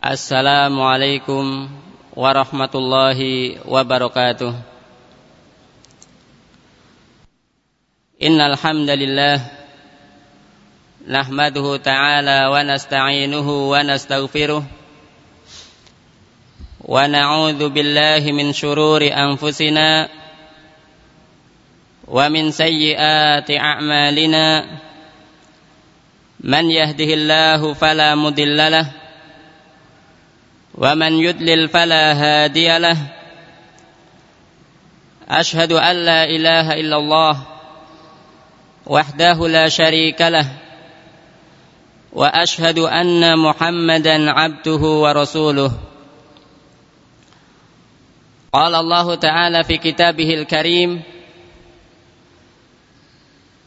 Assalamualaikum warahmatullahi wabarakatuh Innal hamdalillah nahmaduhu ta'ala wa nasta'inuhu wa nastaghfiruh wa na'udzu billahi min shururi anfusina wa min sayyiati a'malina man yahdihillahu fala mudilla ومن يدلل فلا هادي له. أشهد أن لا إله إلا الله وحده لا شريك له وأشهد أن محمدا عبده ورسوله. قال الله تعالى في كتابه الكريم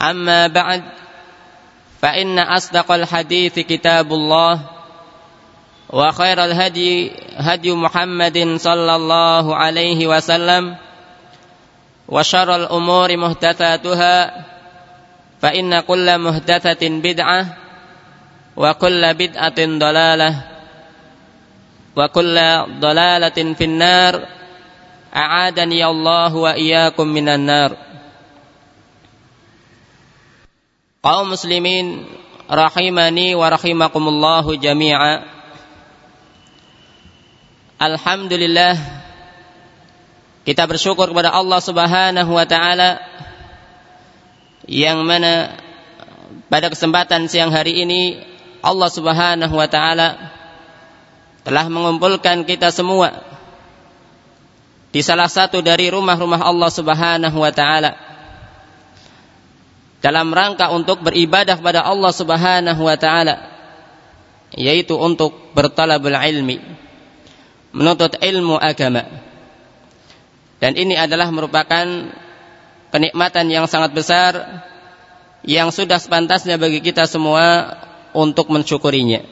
أما بعد فإن أصدق الحديث كتاب الله وخير الهدي هدي محمد صلى الله عليه وسلم وشر الأمور محدثاتها فإن كل محدثة بدعة وكل بدعة ضلالة وكل ضلالة في النار أعادني الله وإياكم من النار. kaum muslimin rahimani wa rahimakumullahu jami'a. Alhamdulillah kita bersyukur kepada Allah Subhanahu wa taala yang mana pada kesempatan siang hari ini Allah Subhanahu wa taala telah mengumpulkan kita semua di salah satu dari rumah-rumah Allah Subhanahu wa taala dalam rangka untuk beribadah kepada Allah Subhanahu wa taala yaitu untuk bertalabul ilmi menuntut ilmu agama. Dan ini adalah merupakan kenikmatan yang sangat besar yang sudah sepantasnya bagi kita semua untuk mensyukurinya.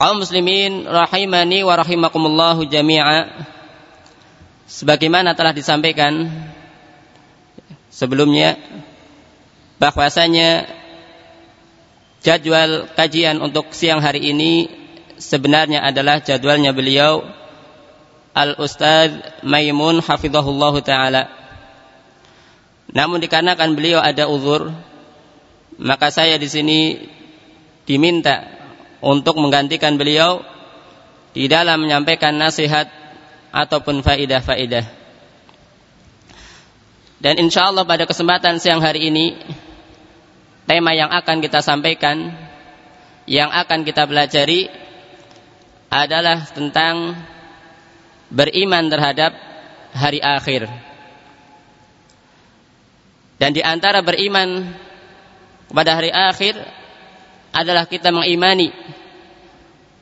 Kaum muslimin rahimani wa rahimakumullahu jami'a sebagaimana telah disampaikan sebelumnya bahwasanya jadwal kajian untuk siang hari ini sebenarnya adalah jadwalnya beliau Al Ustadz Maimun hafizahullah taala. Namun dikarenakan beliau ada uzur, maka saya di sini diminta untuk menggantikan beliau di dalam menyampaikan nasihat ataupun faidah-faidah. Dan insya Allah pada kesempatan siang hari ini tema yang akan kita sampaikan, yang akan kita pelajari adalah tentang beriman terhadap hari akhir. Dan di antara beriman kepada hari akhir adalah kita mengimani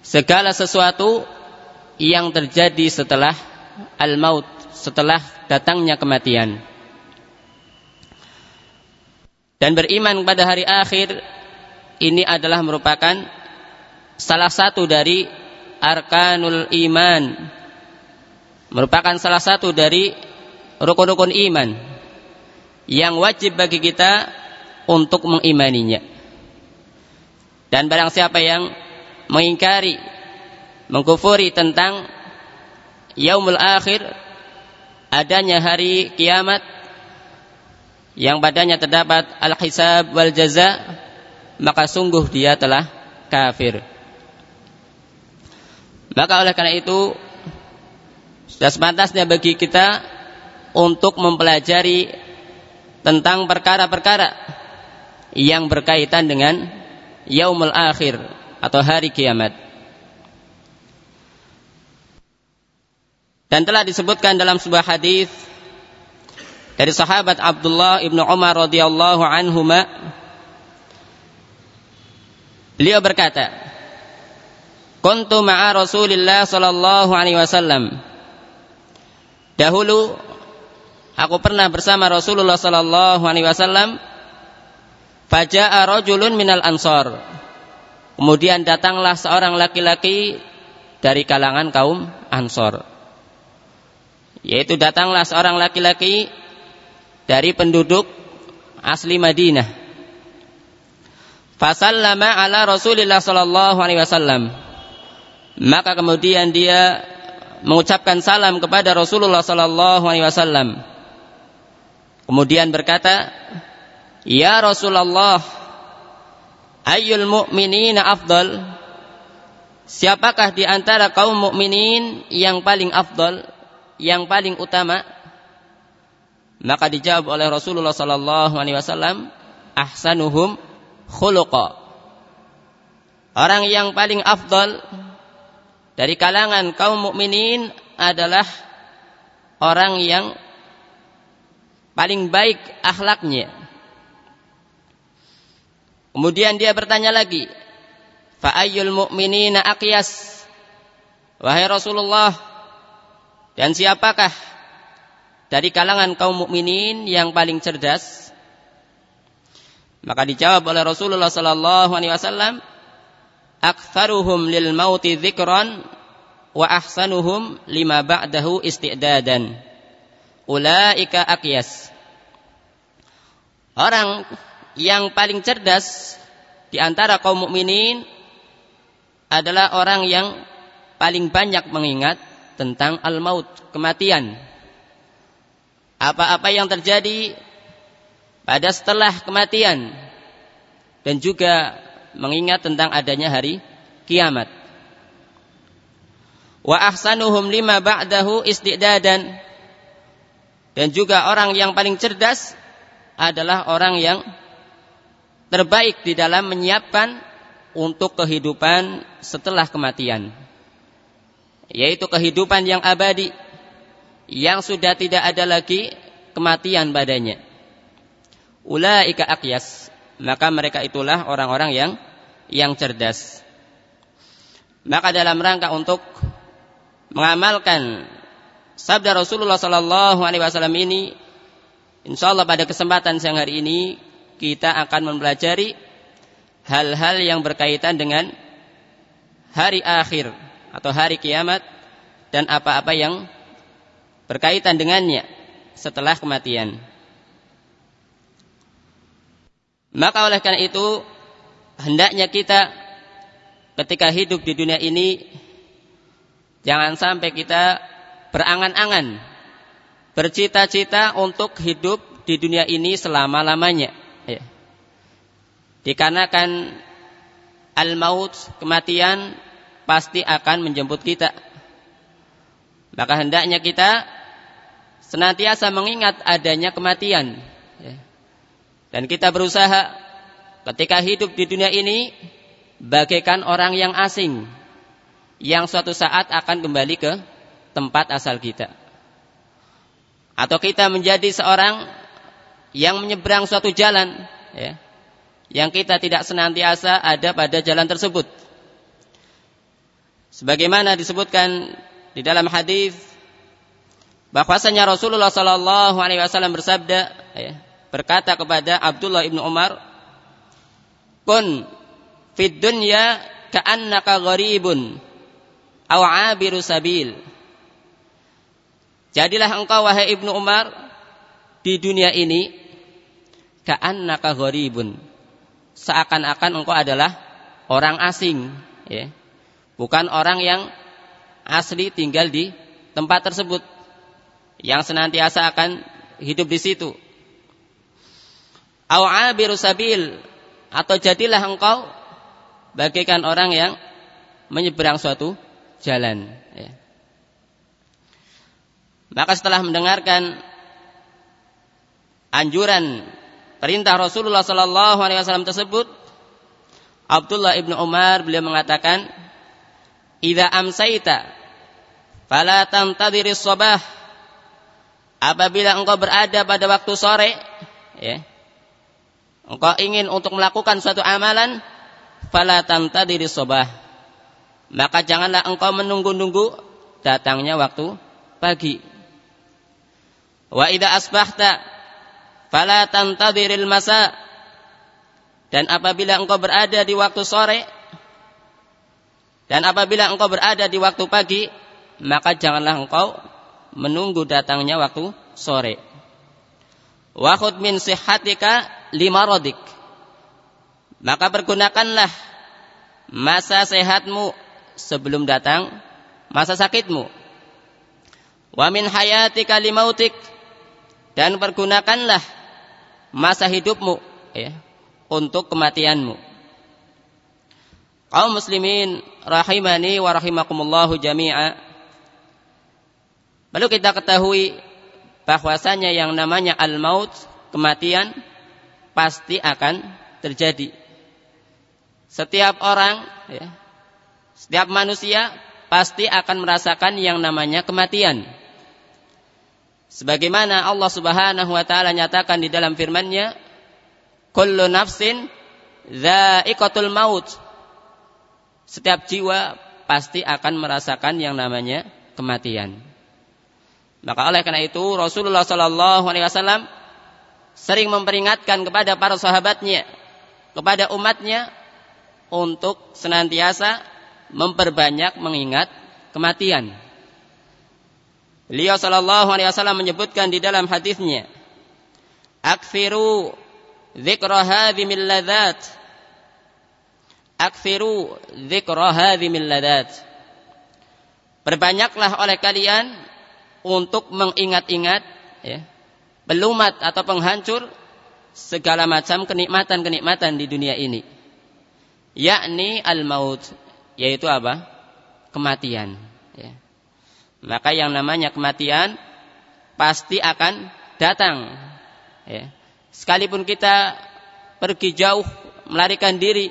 segala sesuatu yang terjadi setelah al-maut, setelah datangnya kematian. Dan beriman kepada hari akhir ini adalah merupakan salah satu dari arkanul iman merupakan salah satu dari rukun-rukun iman yang wajib bagi kita untuk mengimaninya. Dan barang siapa yang mengingkari, mengkufuri tentang yaumul akhir, adanya hari kiamat, yang padanya terdapat al-hisab wal jaza maka sungguh dia telah kafir. Maka oleh karena itu sudah sepantasnya bagi kita untuk mempelajari tentang perkara-perkara yang berkaitan dengan yaumul akhir atau hari kiamat. Dan telah disebutkan dalam sebuah hadis dari sahabat Abdullah ibnu Umar radhiyallahu anhuma beliau berkata Kuntu ma'a Rasulillah sallallahu alaihi wasallam. Dahulu aku pernah bersama Rasulullah sallallahu alaihi wasallam faja'a rajulun minal ansar. Kemudian datanglah seorang laki-laki dari kalangan kaum Ansor yaitu datanglah seorang laki-laki dari penduduk asli Madinah. Fasallama ala Rasulillah sallallahu alaihi wasallam. Maka kemudian dia mengucapkan salam kepada Rasulullah sallallahu alaihi wasallam. Kemudian berkata, "Ya Rasulullah, ayyul mu'minina afdal?" Siapakah di antara kaum mukminin yang paling afdal, yang paling utama? Maka dijawab oleh Rasulullah sallallahu alaihi wasallam, ahsanuhum khuluqa. Orang yang paling afdal dari kalangan kaum mukminin adalah orang yang paling baik akhlaknya. Kemudian dia bertanya lagi, fa ayyul mu'minina? Wahai Rasulullah, dan siapakah dari kalangan kaum mukminin yang paling cerdas? Maka dijawab oleh Rasulullah sallallahu alaihi wasallam, "Aktsaruhum lil mauti dzikran wa ahsanuhum lima ba'dahu isti'dadan." Ulaika aqyas. Orang yang paling cerdas di antara kaum mukminin adalah orang yang paling banyak mengingat tentang al-maut, kematian apa-apa yang terjadi pada setelah kematian dan juga mengingat tentang adanya hari kiamat. Wa ahsanuhum lima ba'dahu istidadan dan juga orang yang paling cerdas adalah orang yang terbaik di dalam menyiapkan untuk kehidupan setelah kematian yaitu kehidupan yang abadi yang sudah tidak ada lagi kematian badannya. Ulaika aqyas, maka mereka itulah orang-orang yang yang cerdas. Maka dalam rangka untuk mengamalkan sabda Rasulullah sallallahu alaihi wasallam ini insyaallah pada kesempatan siang hari ini kita akan mempelajari hal-hal yang berkaitan dengan hari akhir atau hari kiamat dan apa-apa yang berkaitan dengannya setelah kematian. Maka oleh karena itu hendaknya kita ketika hidup di dunia ini jangan sampai kita berangan-angan bercita-cita untuk hidup di dunia ini selama-lamanya. Ya. Dikarenakan al-maut, kematian pasti akan menjemput kita. Maka hendaknya kita senantiasa mengingat adanya kematian. Ya. Dan kita berusaha ketika hidup di dunia ini bagaikan orang yang asing yang suatu saat akan kembali ke tempat asal kita. Atau kita menjadi seorang yang menyeberang suatu jalan ya, yang kita tidak senantiasa ada pada jalan tersebut. Sebagaimana disebutkan di dalam hadis bahwasanya Rasulullah Shallallahu Alaihi Wasallam bersabda ya, berkata kepada Abdullah ibnu Umar kun fid dunya ka'annaka gharibun aw abiru sabil. Jadilah engkau wahai ibnu Umar di dunia ini ka'annaka gharibun. Seakan-akan engkau adalah orang asing ya. Bukan orang yang asli tinggal di tempat tersebut yang senantiasa akan hidup di situ. Au abiru sabil atau jadilah engkau bagaikan orang yang menyeberang suatu jalan. Ya. Maka setelah mendengarkan anjuran perintah Rasulullah Sallallahu Alaihi Wasallam tersebut, Abdullah ibnu Umar beliau mengatakan, "Ida amsaita, fala tantadiri sabah." Apabila engkau berada pada waktu sore, ya, engkau ingin untuk melakukan suatu amalan, fala tantadiri sabah. Maka janganlah engkau menunggu-nunggu datangnya waktu pagi. Wa idza asbahta fala tantadhiril masa. Dan apabila engkau berada di waktu sore dan apabila engkau berada di waktu pagi, maka janganlah engkau menunggu datangnya waktu sore. Wa khud min sihhatika limarodik. Maka pergunakanlah masa sehatmu sebelum datang masa sakitmu. Wa min hayatika limautik dan pergunakanlah masa hidupmu ya untuk kematianmu. Kaum muslimin rahimani wa rahimakumullahu jami'a Perlu kita ketahui bahwasanya yang namanya al-maut, kematian pasti akan terjadi. Setiap orang, ya, setiap manusia pasti akan merasakan yang namanya kematian. Sebagaimana Allah Subhanahu wa taala nyatakan di dalam firman-Nya, "Kullu nafsin dha'iqatul maut." Setiap jiwa pasti akan merasakan yang namanya kematian. Maka oleh karena itu Rasulullah Shallallahu Alaihi Wasallam sering memperingatkan kepada para sahabatnya, kepada umatnya untuk senantiasa memperbanyak mengingat kematian. Beliau Shallallahu Alaihi Wasallam menyebutkan di dalam hadisnya, "Akfiru dzikra ladzat." Akfiru dzikra ladzat. Perbanyaklah oleh kalian untuk mengingat-ingat ya, pelumat atau penghancur segala macam kenikmatan-kenikmatan di dunia ini. Yakni al-maut, yaitu apa? Kematian. Ya. Maka yang namanya kematian pasti akan datang. Ya. Sekalipun kita pergi jauh melarikan diri,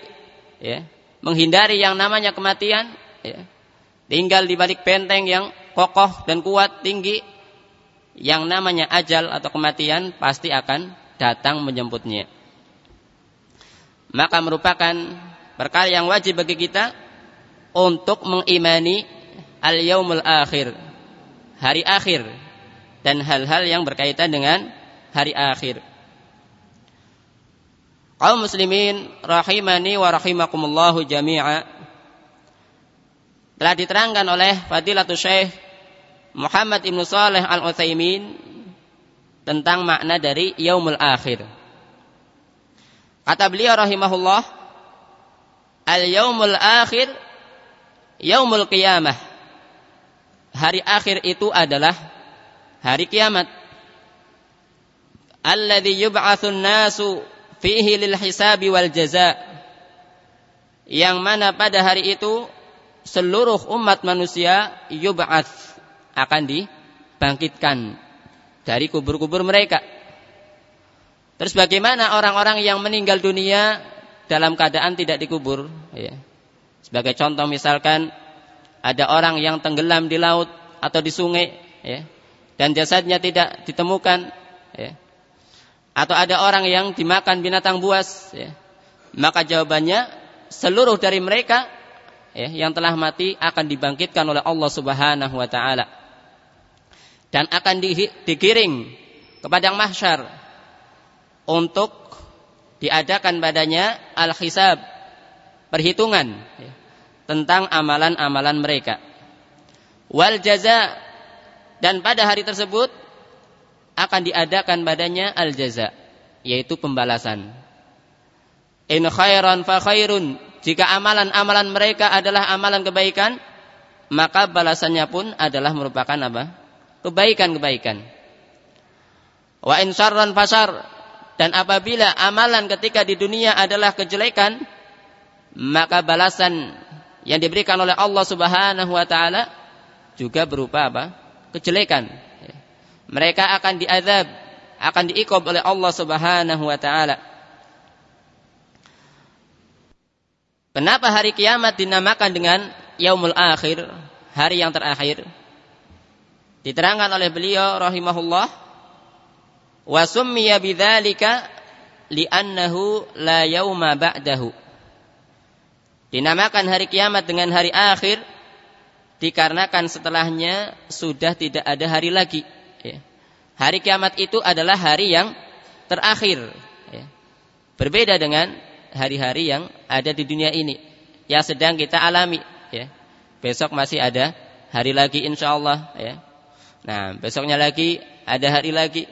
ya, menghindari yang namanya kematian, ya, tinggal di balik benteng yang kokoh dan kuat tinggi yang namanya ajal atau kematian pasti akan datang menjemputnya. Maka merupakan perkara yang wajib bagi kita untuk mengimani al-yaumul akhir, hari akhir dan hal-hal yang berkaitan dengan hari akhir. Kaum muslimin rahimani wa rahimakumullahu jami'a telah diterangkan oleh Fadilatul Syekh Muhammad Ibn Saleh Al-Utsaimin tentang makna dari yaumul akhir. Kata beliau rahimahullah, al-yaumul akhir yaumul qiyamah. Hari akhir itu adalah hari kiamat. Alladhi yub'atsun nasu fihi lil hisabi wal jaza. Yang mana pada hari itu seluruh umat manusia yub'ats akan dibangkitkan dari kubur-kubur mereka. Terus bagaimana orang-orang yang meninggal dunia dalam keadaan tidak dikubur? Ya. Sebagai contoh misalkan ada orang yang tenggelam di laut atau di sungai, ya, dan jasadnya tidak ditemukan, ya. atau ada orang yang dimakan binatang buas, ya. maka jawabannya seluruh dari mereka ya, yang telah mati akan dibangkitkan oleh Allah Subhanahu Wa Taala. Dan akan di, digiring ke padang mahsyar untuk diadakan padanya al-hisab perhitungan ya, tentang amalan-amalan mereka. Wal jaza dan pada hari tersebut akan diadakan padanya al jaza yaitu pembalasan. In khairan fa khairun jika amalan-amalan mereka adalah amalan kebaikan maka balasannya pun adalah merupakan apa kebaikan-kebaikan. Wa in fasar dan apabila amalan ketika di dunia adalah kejelekan, maka balasan yang diberikan oleh Allah Subhanahu wa taala juga berupa apa? kejelekan. Mereka akan diazab, akan diikob oleh Allah Subhanahu wa taala. Kenapa hari kiamat dinamakan dengan yaumul akhir, hari yang terakhir? Diterangkan oleh beliau rahimahullah Wa summiya bidzalika li'annahu la yauma ba'dahu. Dinamakan hari kiamat dengan hari akhir dikarenakan setelahnya sudah tidak ada hari lagi. Ya. Hari kiamat itu adalah hari yang terakhir. Ya. Berbeda dengan hari-hari yang ada di dunia ini yang sedang kita alami. Ya. Besok masih ada hari lagi insya Allah. Ya. Nah besoknya lagi ada hari lagi.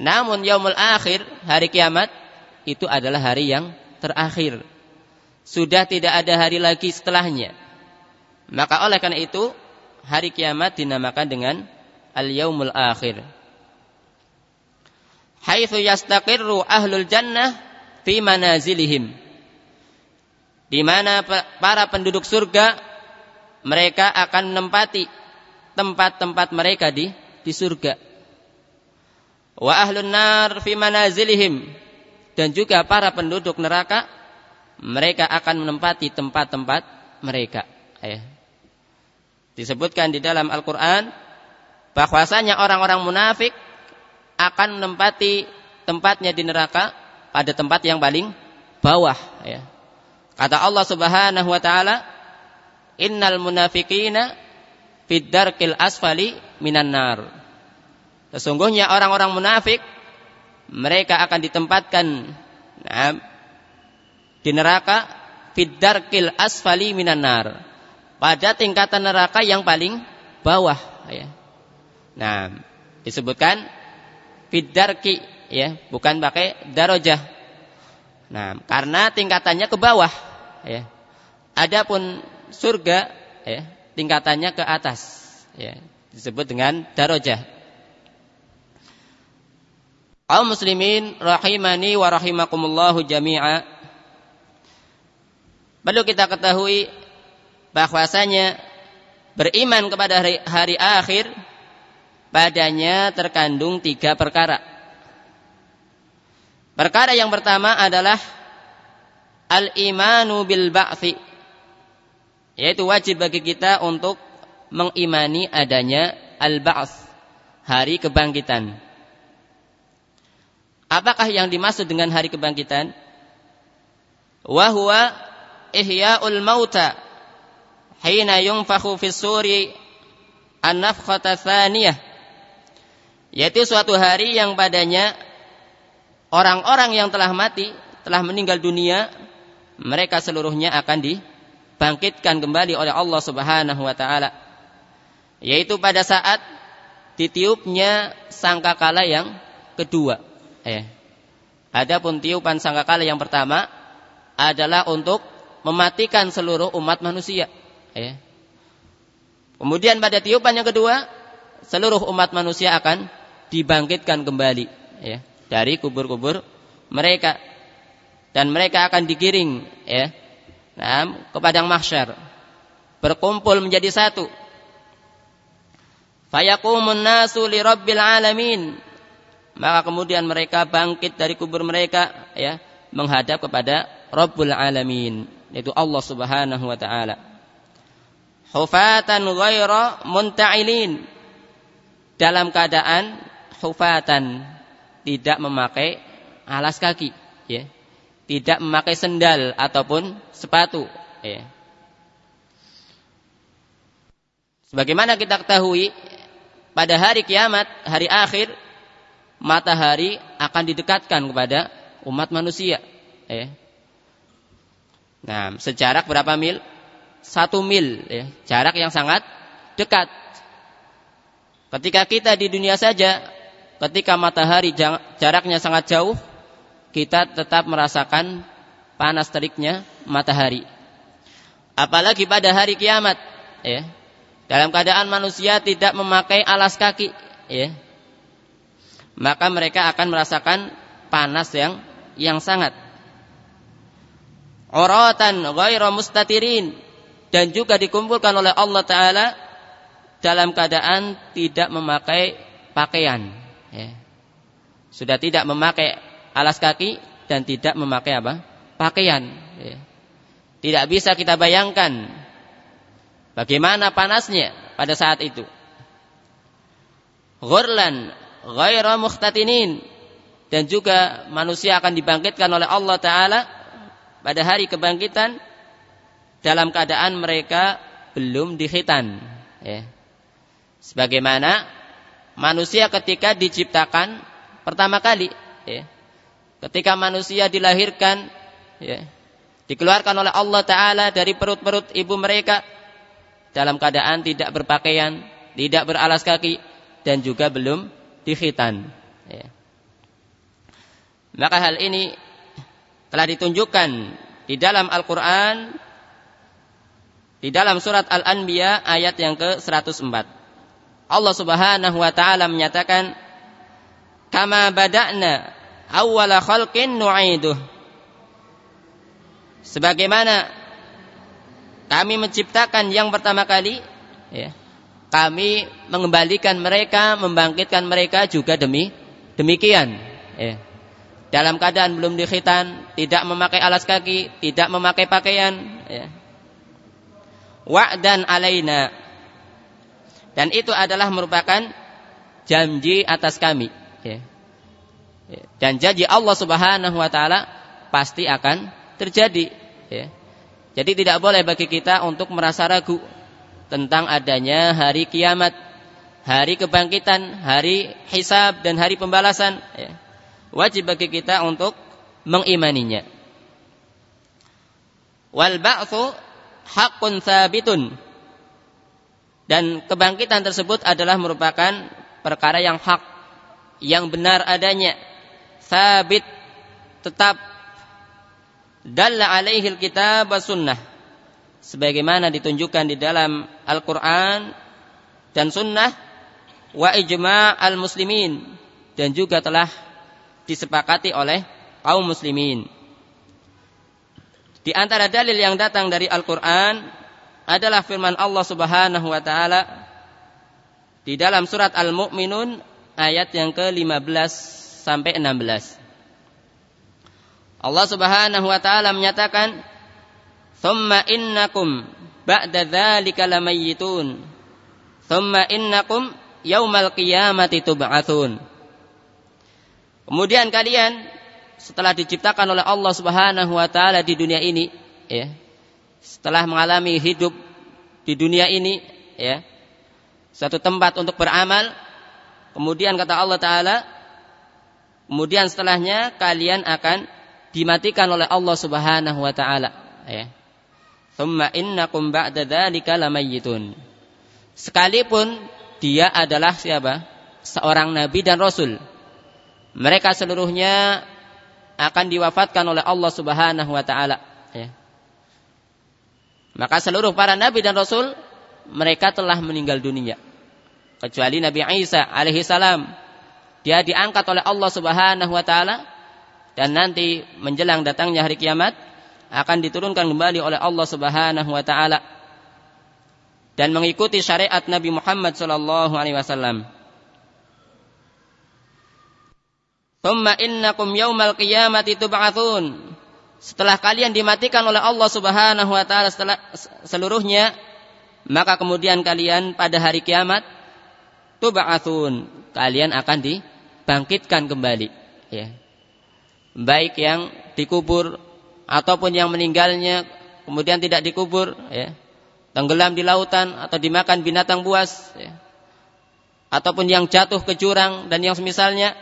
Namun yaumul akhir, hari kiamat itu adalah hari yang terakhir. Sudah tidak ada hari lagi setelahnya. Maka oleh karena itu hari kiamat dinamakan dengan al-yaumul akhir. Haitsu yastaqirru ahlul jannah fi manazilihim. Di mana para penduduk surga mereka akan menempati tempat-tempat mereka di di surga wa ahlun nar fi manazilihim dan juga para penduduk neraka mereka akan menempati tempat-tempat mereka ya. disebutkan di dalam Al-Qur'an bahwasanya orang-orang munafik akan menempati tempatnya di neraka pada tempat yang paling bawah ya. Kata Allah Subhanahu wa taala, "Innal munafiqina fid darkil asfali minan nar." Sesungguhnya orang-orang munafik mereka akan ditempatkan nah, di neraka fiddarkil asfali minan nar pada tingkatan neraka yang paling bawah ya. Nah, disebutkan fiddarki ya, bukan pakai darajah. Nah, karena tingkatannya ke bawah ya. Adapun surga ya, tingkatannya ke atas ya, disebut dengan darajah kaum muslimin rahimani wa rahimakumullahu jami'a perlu kita ketahui bahwasanya beriman kepada hari, hari akhir padanya terkandung tiga perkara perkara yang pertama adalah al-imanu bil ba'thi yaitu wajib bagi kita untuk mengimani adanya al-ba'ts hari kebangkitan Apakah yang dimaksud dengan hari kebangkitan? Wahwa ihya'ul mauta hina yunfakhu fis suri an-nafkhata yaitu suatu hari yang padanya orang-orang yang telah mati telah meninggal dunia mereka seluruhnya akan dibangkitkan kembali oleh Allah Subhanahu wa taala yaitu pada saat ditiupnya sangkakala yang kedua Eh. Adapun tiupan sangkakala yang pertama adalah untuk mematikan seluruh umat manusia. Eh. Kemudian pada tiupan yang kedua, seluruh umat manusia akan dibangkitkan kembali ya, dari kubur-kubur mereka. Dan mereka akan digiring ya, nah, ke padang mahsyar. Berkumpul menjadi satu. Fayaqumun nasu li rabbil alamin. Maka kemudian mereka bangkit dari kubur mereka ya menghadap kepada Rabbul Alamin yaitu Allah Subhanahu wa taala. Hufatan ghaira munta'ilin. Dalam keadaan hufatan tidak memakai alas kaki ya. Tidak memakai sendal ataupun sepatu ya. Sebagaimana kita ketahui pada hari kiamat, hari akhir matahari akan didekatkan kepada umat manusia. Ya. Nah, sejarak berapa mil? Satu mil, ya. jarak yang sangat dekat. Ketika kita di dunia saja, ketika matahari jaraknya sangat jauh, kita tetap merasakan panas teriknya matahari. Apalagi pada hari kiamat, ya. Dalam keadaan manusia tidak memakai alas kaki, ya maka mereka akan merasakan panas yang yang sangat. Oratan ghairu mustatirin dan juga dikumpulkan oleh Allah taala dalam keadaan tidak memakai pakaian ya. Sudah tidak memakai alas kaki dan tidak memakai apa? pakaian ya. Tidak bisa kita bayangkan bagaimana panasnya pada saat itu. Ghurlan ghaira mukhtatinin dan juga manusia akan dibangkitkan oleh Allah taala pada hari kebangkitan dalam keadaan mereka belum dikhitan ya. Sebagaimana manusia ketika diciptakan pertama kali ya. Ketika manusia dilahirkan ya, dikeluarkan oleh Allah taala dari perut-perut ibu mereka dalam keadaan tidak berpakaian, tidak beralas kaki dan juga belum dikhitan. Ya. Maka hal ini telah ditunjukkan di dalam Al-Quran di dalam surat Al-Anbiya ayat yang ke-104. Allah Subhanahu wa taala menyatakan kama bada'na awwala khalqin nu'iduh. Sebagaimana kami menciptakan yang pertama kali ya, kami mengembalikan mereka, membangkitkan mereka juga demi demikian. Ya. Dalam keadaan belum dikhitan, tidak memakai alas kaki, tidak memakai pakaian. Ya. Wa'dan alaina. Dan itu adalah merupakan janji atas kami. Ya. ya. Dan janji Allah Subhanahu Wa Taala pasti akan terjadi. Ya. Jadi tidak boleh bagi kita untuk merasa ragu tentang adanya hari kiamat, hari kebangkitan, hari hisab dan hari pembalasan. Wajib bagi kita untuk mengimaninya. Wal ba'thu haqqun. Dan kebangkitan tersebut adalah merupakan perkara yang hak, yang benar adanya, sabit, tetap. Dalla alaihi kitab wa sunnah. Sebagaimana ditunjukkan di dalam Al-Qur'an dan sunnah wa ijma' al-muslimin. Dan juga telah disepakati oleh kaum muslimin. Di antara dalil yang datang dari Al-Qur'an adalah firman Allah Subhanahu wa taala di dalam surat Al-Mu'minun ayat yang ke-15 sampai 16. Allah Subhanahu wa taala menyatakan Thumma innakum ba'da dzalika lamayyitun. Thumma innakum yaumal qiyamati tub'atsun. Kemudian kalian setelah diciptakan oleh Allah Subhanahu wa taala di dunia ini, ya. Setelah mengalami hidup di dunia ini, ya. Satu tempat untuk beramal, kemudian kata Allah taala, kemudian setelahnya kalian akan dimatikan oleh Allah Subhanahu wa taala, ya. Thumma innakum ba'da dzalika lamayyitun. Sekalipun dia adalah siapa? Seorang nabi dan rasul. Mereka seluruhnya akan diwafatkan oleh Allah Subhanahu wa taala, ya. Maka seluruh para nabi dan rasul mereka telah meninggal dunia. Kecuali Nabi Isa alaihi salam. Dia diangkat oleh Allah Subhanahu wa taala dan nanti menjelang datangnya hari kiamat akan diturunkan kembali oleh Allah Subhanahu wa taala dan mengikuti syariat Nabi Muhammad sallallahu alaihi wasallam. Thumma innakum yaumal qiyamati tub'atsun. Setelah kalian dimatikan oleh Allah Subhanahu wa taala seluruhnya, maka kemudian kalian pada hari kiamat tub'atsun. Kalian akan dibangkitkan kembali, ya. Baik yang dikubur ataupun yang meninggalnya kemudian tidak dikubur ya tenggelam di lautan atau dimakan binatang buas ya. ataupun yang jatuh ke jurang dan yang semisalnya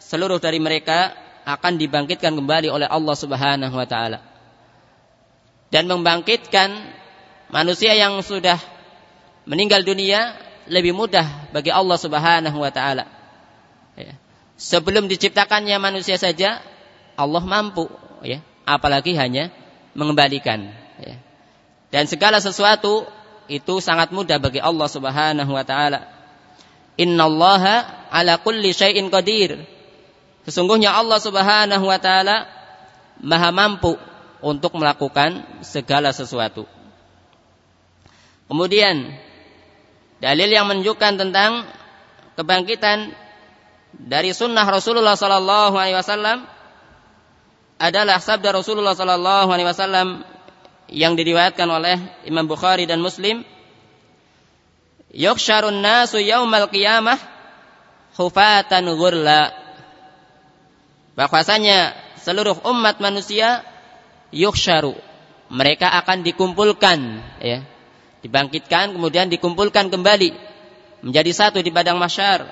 seluruh dari mereka akan dibangkitkan kembali oleh Allah Subhanahu wa taala dan membangkitkan manusia yang sudah meninggal dunia lebih mudah bagi Allah Subhanahu wa taala ya. sebelum diciptakannya manusia saja Allah mampu ya apalagi hanya mengembalikan. Ya. Dan segala sesuatu itu sangat mudah bagi Allah Subhanahu wa taala. Innallaha ala kulli syai'in qadir. Sesungguhnya Allah Subhanahu wa taala Maha mampu untuk melakukan segala sesuatu. Kemudian dalil yang menunjukkan tentang kebangkitan dari sunnah Rasulullah Sallallahu Alaihi Wasallam adalah sabda Rasulullah Sallallahu Alaihi Wasallam yang diriwayatkan oleh Imam Bukhari dan Muslim. Yuksharun nasu yaumal qiyamah hufatan ghurla. Bahwasanya seluruh umat manusia yuksharu. Mereka akan dikumpulkan ya dibangkitkan kemudian dikumpulkan kembali menjadi satu di padang mahsyar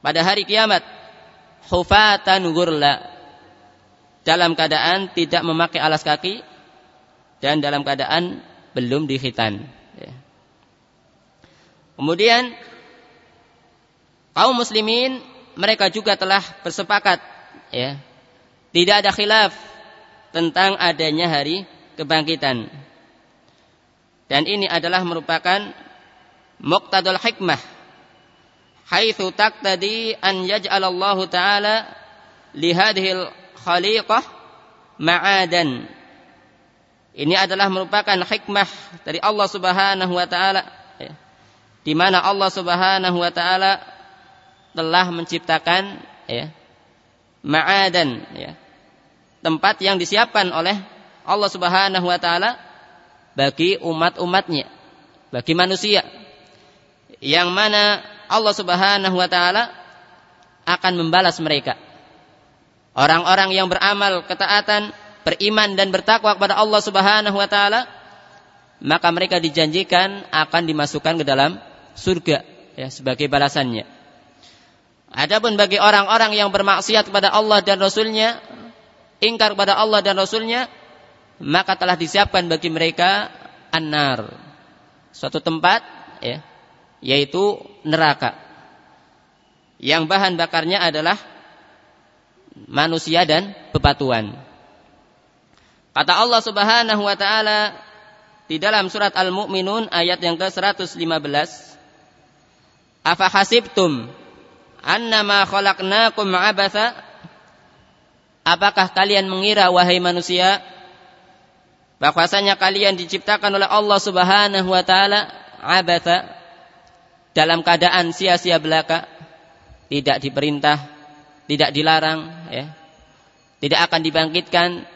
pada hari kiamat hufatan gurla dalam keadaan tidak memakai alas kaki dan dalam keadaan belum dihitan ya. kemudian kaum muslimin mereka juga telah bersepakat ya tidak ada khilaf tentang adanya hari kebangkitan dan ini adalah merupakan muqtadul hikmah. Haitsu taqtadi an yaj'alallahu ta'ala li hadhil khaliqah ma'adan. Ini adalah merupakan hikmah dari Allah Subhanahu wa taala ya. di mana Allah Subhanahu wa taala telah menciptakan ya ma'adan ya tempat yang disiapkan oleh Allah Subhanahu wa taala bagi umat-umatnya, bagi manusia. Yang mana Allah Subhanahu wa taala akan membalas mereka. Orang-orang yang beramal ketaatan, beriman dan bertakwa kepada Allah Subhanahu wa taala, maka mereka dijanjikan akan dimasukkan ke dalam surga ya sebagai balasannya. Adapun bagi orang-orang yang bermaksiat kepada Allah dan Rasulnya, ingkar kepada Allah dan Rasulnya, maka telah disiapkan bagi mereka an-nar. Suatu tempat ya yaitu neraka. Yang bahan bakarnya adalah manusia dan bebatuan. Kata Allah Subhanahu wa taala di dalam surat Al-Mu'minun ayat yang ke-115 Afa hasibtum annama khalaqnakum abatha Apakah kalian mengira wahai manusia bahwasanya kalian diciptakan oleh Allah Subhanahu wa taala abatha dalam keadaan sia-sia belaka, tidak diperintah, tidak dilarang, ya. Tidak akan dibangkitkan,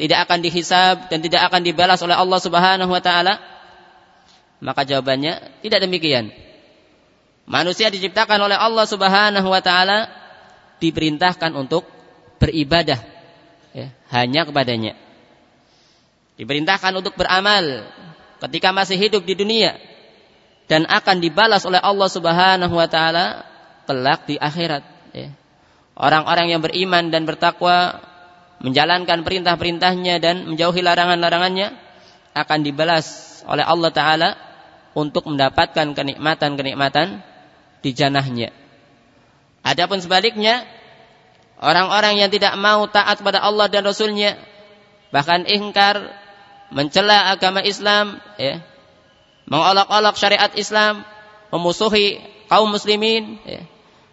tidak akan dihisab dan tidak akan dibalas oleh Allah Subhanahu wa taala. Maka jawabannya tidak demikian. Manusia diciptakan oleh Allah Subhanahu wa taala diperintahkan untuk beribadah ya, hanya kepadanya diperintahkan untuk beramal ketika masih hidup di dunia dan akan dibalas oleh Allah Subhanahu wa taala kelak di akhirat ya. Orang-orang yang beriman dan bertakwa menjalankan perintah-perintahnya dan menjauhi larangan-larangannya akan dibalas oleh Allah taala untuk mendapatkan kenikmatan-kenikmatan di janahnya. Adapun sebaliknya, orang-orang yang tidak mau taat pada Allah dan Rasulnya, bahkan ingkar mencela agama Islam, ya, mengolok-olok syariat Islam, memusuhi kaum muslimin, ya,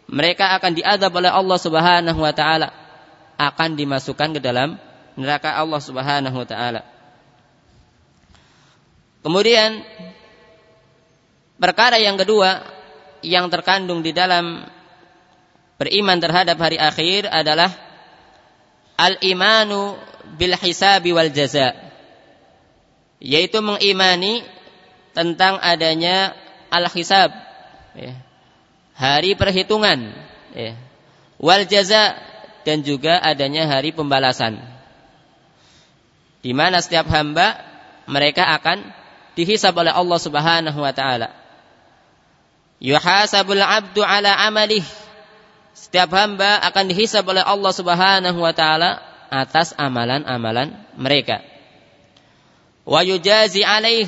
mereka akan diadab oleh Allah Subhanahu wa taala, akan dimasukkan ke dalam neraka Allah Subhanahu wa taala. Kemudian perkara yang kedua yang terkandung di dalam beriman terhadap hari akhir adalah al-imanu bil hisabi wal jaza yaitu mengimani tentang adanya al-hisab ya. hari perhitungan ya. wal jaza dan juga adanya hari pembalasan di mana setiap hamba mereka akan dihisab oleh Allah Subhanahu wa taala yuhasabul abdu ala amalih. Setiap hamba akan dihisab oleh Allah Subhanahu wa taala atas amalan-amalan mereka. Wa yujazi alaih.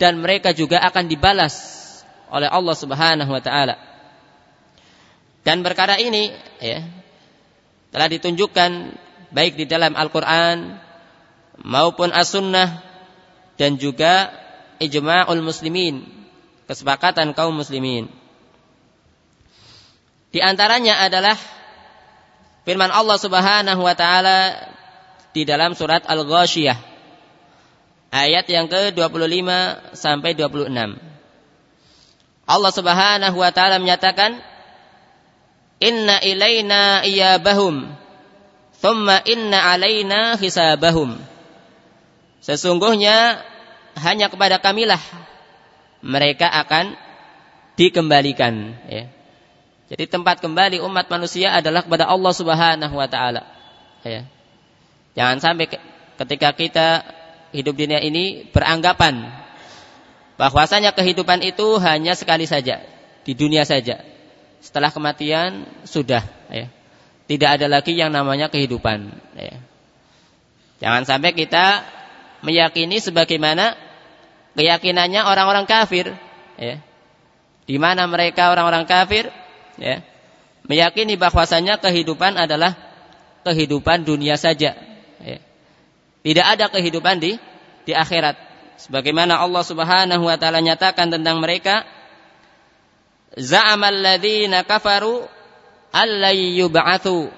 Dan mereka juga akan dibalas oleh Allah Subhanahu wa taala. Dan perkara ini ya telah ditunjukkan baik di dalam Al-Qur'an maupun As-Sunnah dan juga ijma'ul muslimin, kesepakatan kaum muslimin. Di antaranya adalah firman Allah Subhanahu wa taala di dalam surat Al-Ghasyiyah ayat yang ke-25 sampai 26. Allah Subhanahu wa taala menyatakan Inna ilaina iyabahum thumma inna alaina hisabahum. Sesungguhnya hanya kepada kamilah mereka akan dikembalikan ya. Jadi tempat kembali umat manusia adalah kepada Allah Subhanahu wa taala. Ya. Jangan sampai ketika kita hidup dunia ini beranggapan bahwasanya kehidupan itu hanya sekali saja, di dunia saja. Setelah kematian sudah ya. Tidak ada lagi yang namanya kehidupan ya. Jangan sampai kita meyakini sebagaimana keyakinannya orang-orang kafir ya. Di mana mereka orang-orang kafir ya, meyakini bahwasanya kehidupan adalah kehidupan dunia saja. Ya. Tidak ada kehidupan di di akhirat. Sebagaimana Allah Subhanahu wa taala nyatakan tentang mereka, za'amal ladzina kafaru yub'atsu.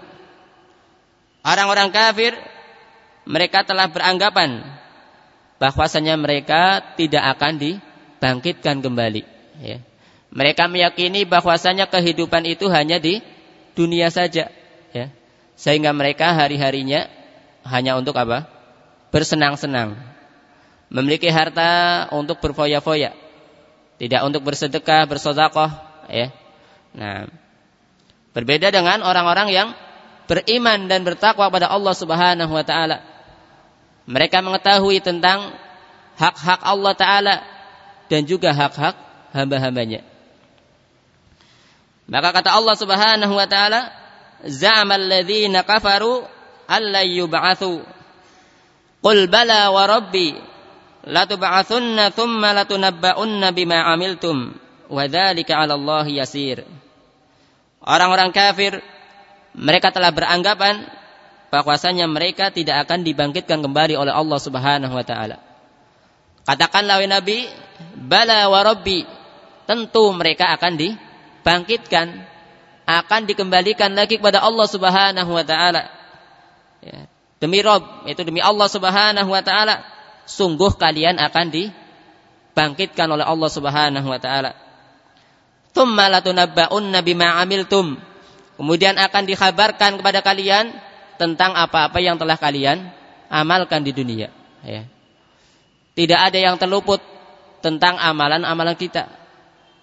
Orang-orang kafir mereka telah beranggapan bahwasanya mereka tidak akan dibangkitkan kembali, ya. Mereka meyakini bahwasanya kehidupan itu hanya di dunia saja, ya. Sehingga mereka hari-harinya hanya untuk apa? Bersenang-senang. Memiliki harta untuk berfoya-foya. Tidak untuk bersedekah, bersodakoh, ya. Nah, berbeda dengan orang-orang yang beriman dan bertakwa pada Allah Subhanahu wa taala. Mereka mengetahui tentang hak-hak Allah taala dan juga hak-hak hamba-hambanya. Maka kata Allah Subhanahu wa taala, "Za'amal ladzina kafaru alla yub'atsu." Qul bala wa rabbi latub'atsunna thumma latunabba'unna bima 'amiltum wa dzalika 'ala Allah yasir. Orang-orang kafir mereka telah beranggapan bahwasanya mereka tidak akan dibangkitkan kembali oleh Allah Subhanahu wa taala. Katakanlah wahai Nabi, bala wa rabbi, tentu mereka akan di bangkitkan akan dikembalikan lagi kepada Allah Subhanahu wa taala. Ya. Demi Rob, itu demi Allah Subhanahu wa taala, sungguh kalian akan dibangkitkan oleh Allah Subhanahu wa taala. Tsumma latunabba'unna bima. Kemudian akan dikhabarkan kepada kalian tentang apa-apa yang telah kalian amalkan di dunia. Ya. Tidak ada yang terluput tentang amalan-amalan kita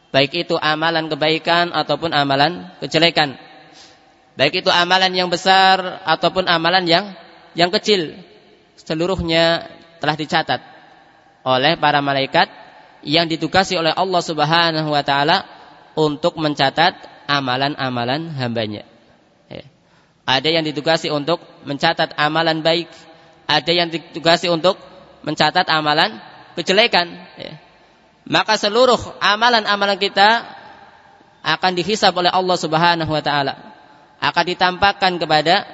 baik itu amalan kebaikan ataupun amalan kejelekan. Baik itu amalan yang besar ataupun amalan yang yang kecil. Seluruhnya telah dicatat oleh para malaikat yang ditugasi oleh Allah Subhanahu wa taala untuk mencatat amalan-amalan hambanya. Ada yang ditugasi untuk mencatat amalan baik, ada yang ditugasi untuk mencatat amalan kejelekan. Ya maka seluruh amalan-amalan kita akan dihisab oleh Allah Subhanahu wa taala. Akan ditampakkan kepada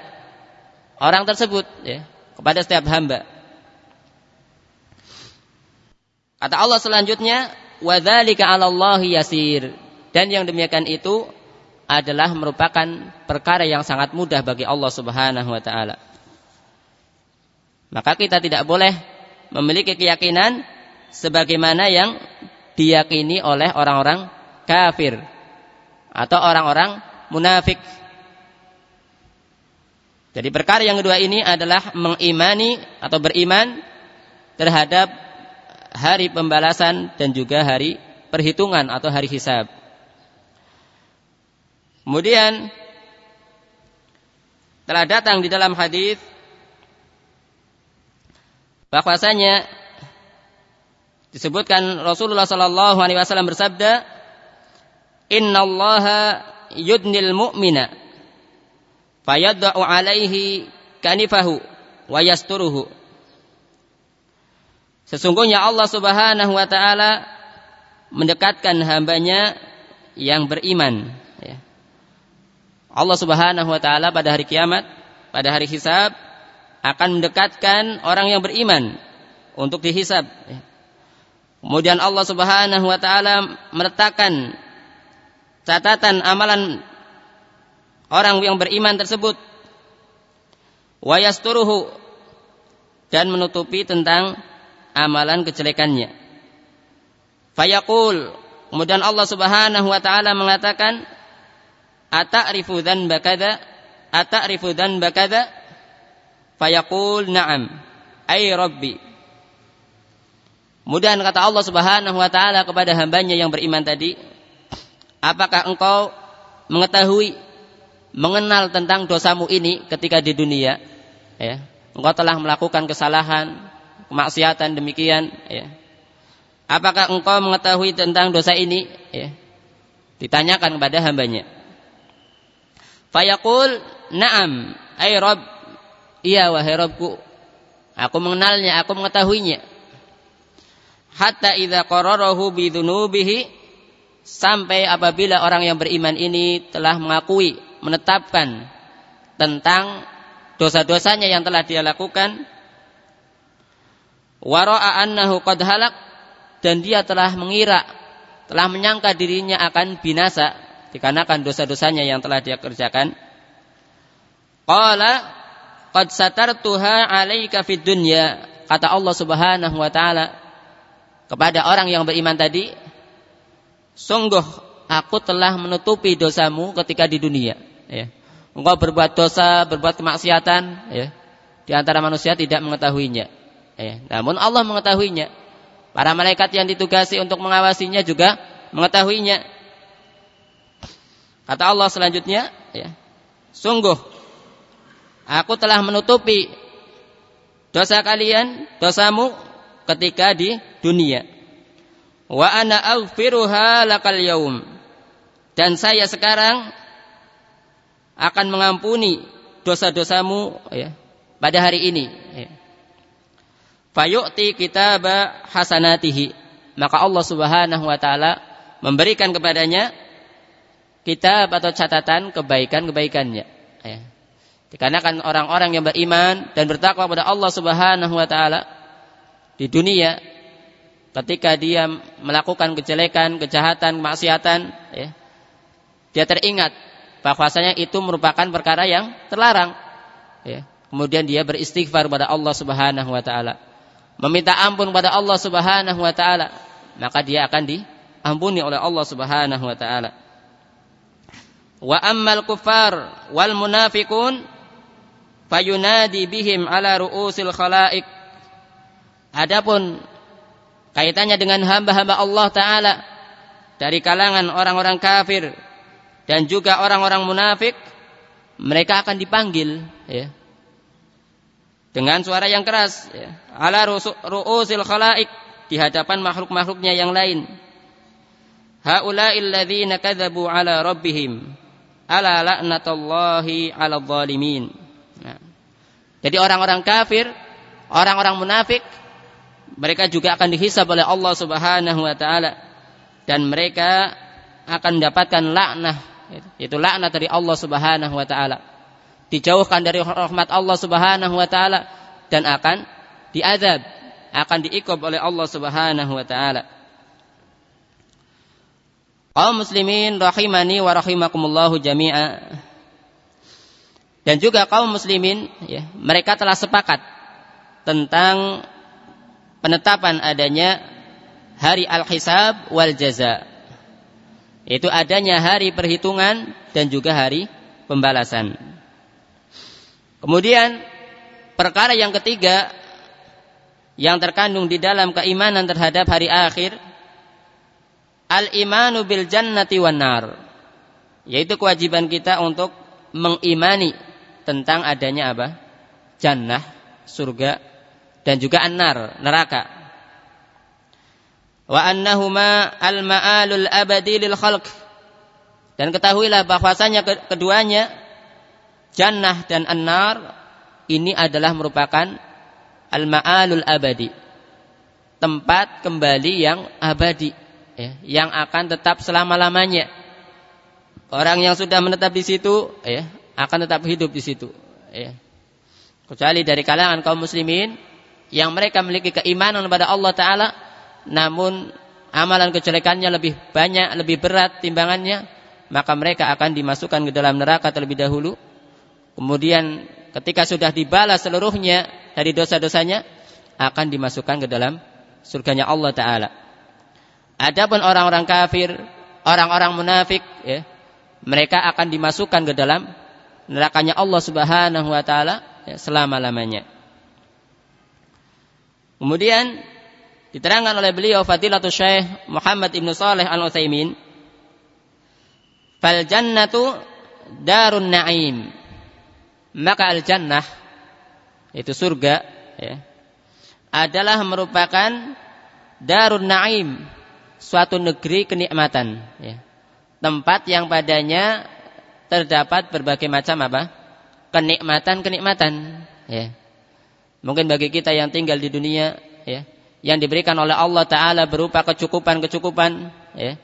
orang tersebut ya, kepada setiap hamba. Kata Allah selanjutnya, "Wa dzalika 'ala Allah yasir." Dan yang demikian itu adalah merupakan perkara yang sangat mudah bagi Allah Subhanahu wa taala. Maka kita tidak boleh memiliki keyakinan sebagaimana yang diyakini oleh orang-orang kafir atau orang-orang munafik. Jadi perkara yang kedua ini adalah mengimani atau beriman terhadap hari pembalasan dan juga hari perhitungan atau hari hisab. Kemudian telah datang di dalam hadis bahwasanya disebutkan Rasulullah sallallahu alaihi wasallam bersabda innallaha yudnil mu'mina fayadda'u alaihi kanifahu wa yasturuhu Sesungguhnya Allah Subhanahu wa taala mendekatkan hambanya yang beriman. Allah Subhanahu wa taala pada hari kiamat, pada hari hisab akan mendekatkan orang yang beriman untuk dihisab. Kemudian Allah Subhanahu wa taala meletakkan catatan amalan orang yang beriman tersebut wa yasturuhu dan menutupi tentang amalan kejelekannya. Fayaqul kemudian Allah Subhanahu wa taala mengatakan ata'rifu dzanba kadza ata'rifu dzanba kadza fayaqul na'am ay rabbi Kemudian kata Allah Subhanahu wa taala kepada hambanya yang beriman tadi, apakah engkau mengetahui mengenal tentang dosamu ini ketika di dunia? Ya. Engkau telah melakukan kesalahan, kemaksiatan demikian, ya. Apakah engkau mengetahui tentang dosa ini? Ya. Ditanyakan kepada hambanya. Fayaqul, "Na'am, ay Rabb." Iya wahai Rabbku. Aku mengenalnya, aku mengetahuinya hatta idza qararahu bidunubihi sampai apabila orang yang beriman ini telah mengakui menetapkan tentang dosa-dosanya yang telah dia lakukan wara'a annahu qad halak dan dia telah mengira telah menyangka dirinya akan binasa dikarenakan dosa-dosanya yang telah dia kerjakan qala qad satartuha 'alaika fid dunya kata Allah Subhanahu wa taala kepada orang yang beriman tadi, sungguh aku telah menutupi dosamu ketika di dunia. Ya. Engkau berbuat dosa, berbuat kemaksiatan, ya. di antara manusia tidak mengetahuinya. Ya. Namun Allah mengetahuinya. Para malaikat yang ditugasi untuk mengawasinya juga mengetahuinya. Kata Allah selanjutnya, ya, sungguh aku telah menutupi dosa kalian, dosamu ketika di dunia. Wa ana aghfiruha lakal yaum. Dan saya sekarang akan mengampuni dosa-dosamu ya, pada hari ini. Ya. Fayu'ti kitaba hasanatihi. Maka Allah Subhanahu wa taala memberikan kepadanya kitab atau catatan kebaikan-kebaikannya. Ya. Dikarenakan orang-orang yang beriman dan bertakwa kepada Allah Subhanahu wa taala di dunia ketika dia melakukan kejelekan, kejahatan, kemaksiatan, ya, dia teringat bahwasanya itu merupakan perkara yang terlarang. Ya. Kemudian dia beristighfar kepada Allah Subhanahu wa taala. Meminta ampun kepada Allah Subhanahu wa taala, maka dia akan diampuni oleh Allah Subhanahu wa taala. Wa ammal kufar wal munafiqun fayunadi bihim ala ru'usil khalaiq. Adapun kaitannya dengan hamba-hamba Allah taala dari kalangan orang-orang kafir dan juga orang-orang munafik mereka akan dipanggil ya dengan suara yang keras ya ala ru'usil khalaik di hadapan makhluk-makhluknya yang lain. Haula'il ladzina kadzabu ala rabbihim ala la'natullahi 'ala zalimin. Nah. jadi orang-orang kafir orang-orang munafik mereka juga akan dihisab oleh Allah Subhanahu wa taala. Dan mereka akan mendapatkan laknah. Itu laknat dari Allah Subhanahu wa taala. Dijauhkan dari rahmat Allah Subhanahu wa taala. Dan akan diazab akan diikob oleh Allah Subhanahu wa taala kaum muslimin rahimani wa rahimakumullahu jami'a dan juga kaum muslimin ya mereka telah sepakat tentang penetapan adanya hari al-hisab wal jaza. Itu adanya hari perhitungan dan juga hari pembalasan. Kemudian perkara yang ketiga yang terkandung di dalam keimanan terhadap hari akhir al-imanu bil jannati wan nar yaitu kewajiban kita untuk mengimani tentang adanya apa? Jannah, surga dan juga an-nar, neraka. Wa annahuma al-ma'alul abadi lil khalq. Dan ketahuilah bahwasanya keduanya jannah dan an-nar ini adalah merupakan al-ma'alul abadi. Tempat kembali yang abadi, ya, yang akan tetap selama-lamanya. Orang yang sudah menetap di situ, ya, akan tetap hidup di situ, ya. Kecuali dari kalangan kaum muslimin yang mereka memiliki keimanan kepada Allah Ta'ala namun amalan kejelekannya lebih banyak, lebih berat timbangannya maka mereka akan dimasukkan ke dalam neraka terlebih dahulu kemudian ketika sudah dibalas seluruhnya dari dosa-dosanya akan dimasukkan ke dalam surganya Allah taala. Adapun orang-orang kafir, orang-orang munafik ya, mereka akan dimasukkan ke dalam nerakanya Allah Subhanahu wa taala ya, selama-lamanya. Kemudian diterangkan oleh beliau Fadilatul Syekh Muhammad Ibnu Saleh Al-Utsaimin, "Fal jannatu darun na'im." Maka al-jannah itu surga ya, adalah merupakan darun na'im, suatu negeri kenikmatan ya. Tempat yang padanya terdapat berbagai macam apa? kenikmatan-kenikmatan ya. Mungkin bagi kita yang tinggal di dunia ya, yang diberikan oleh Allah taala berupa kecukupan-kecukupan ya.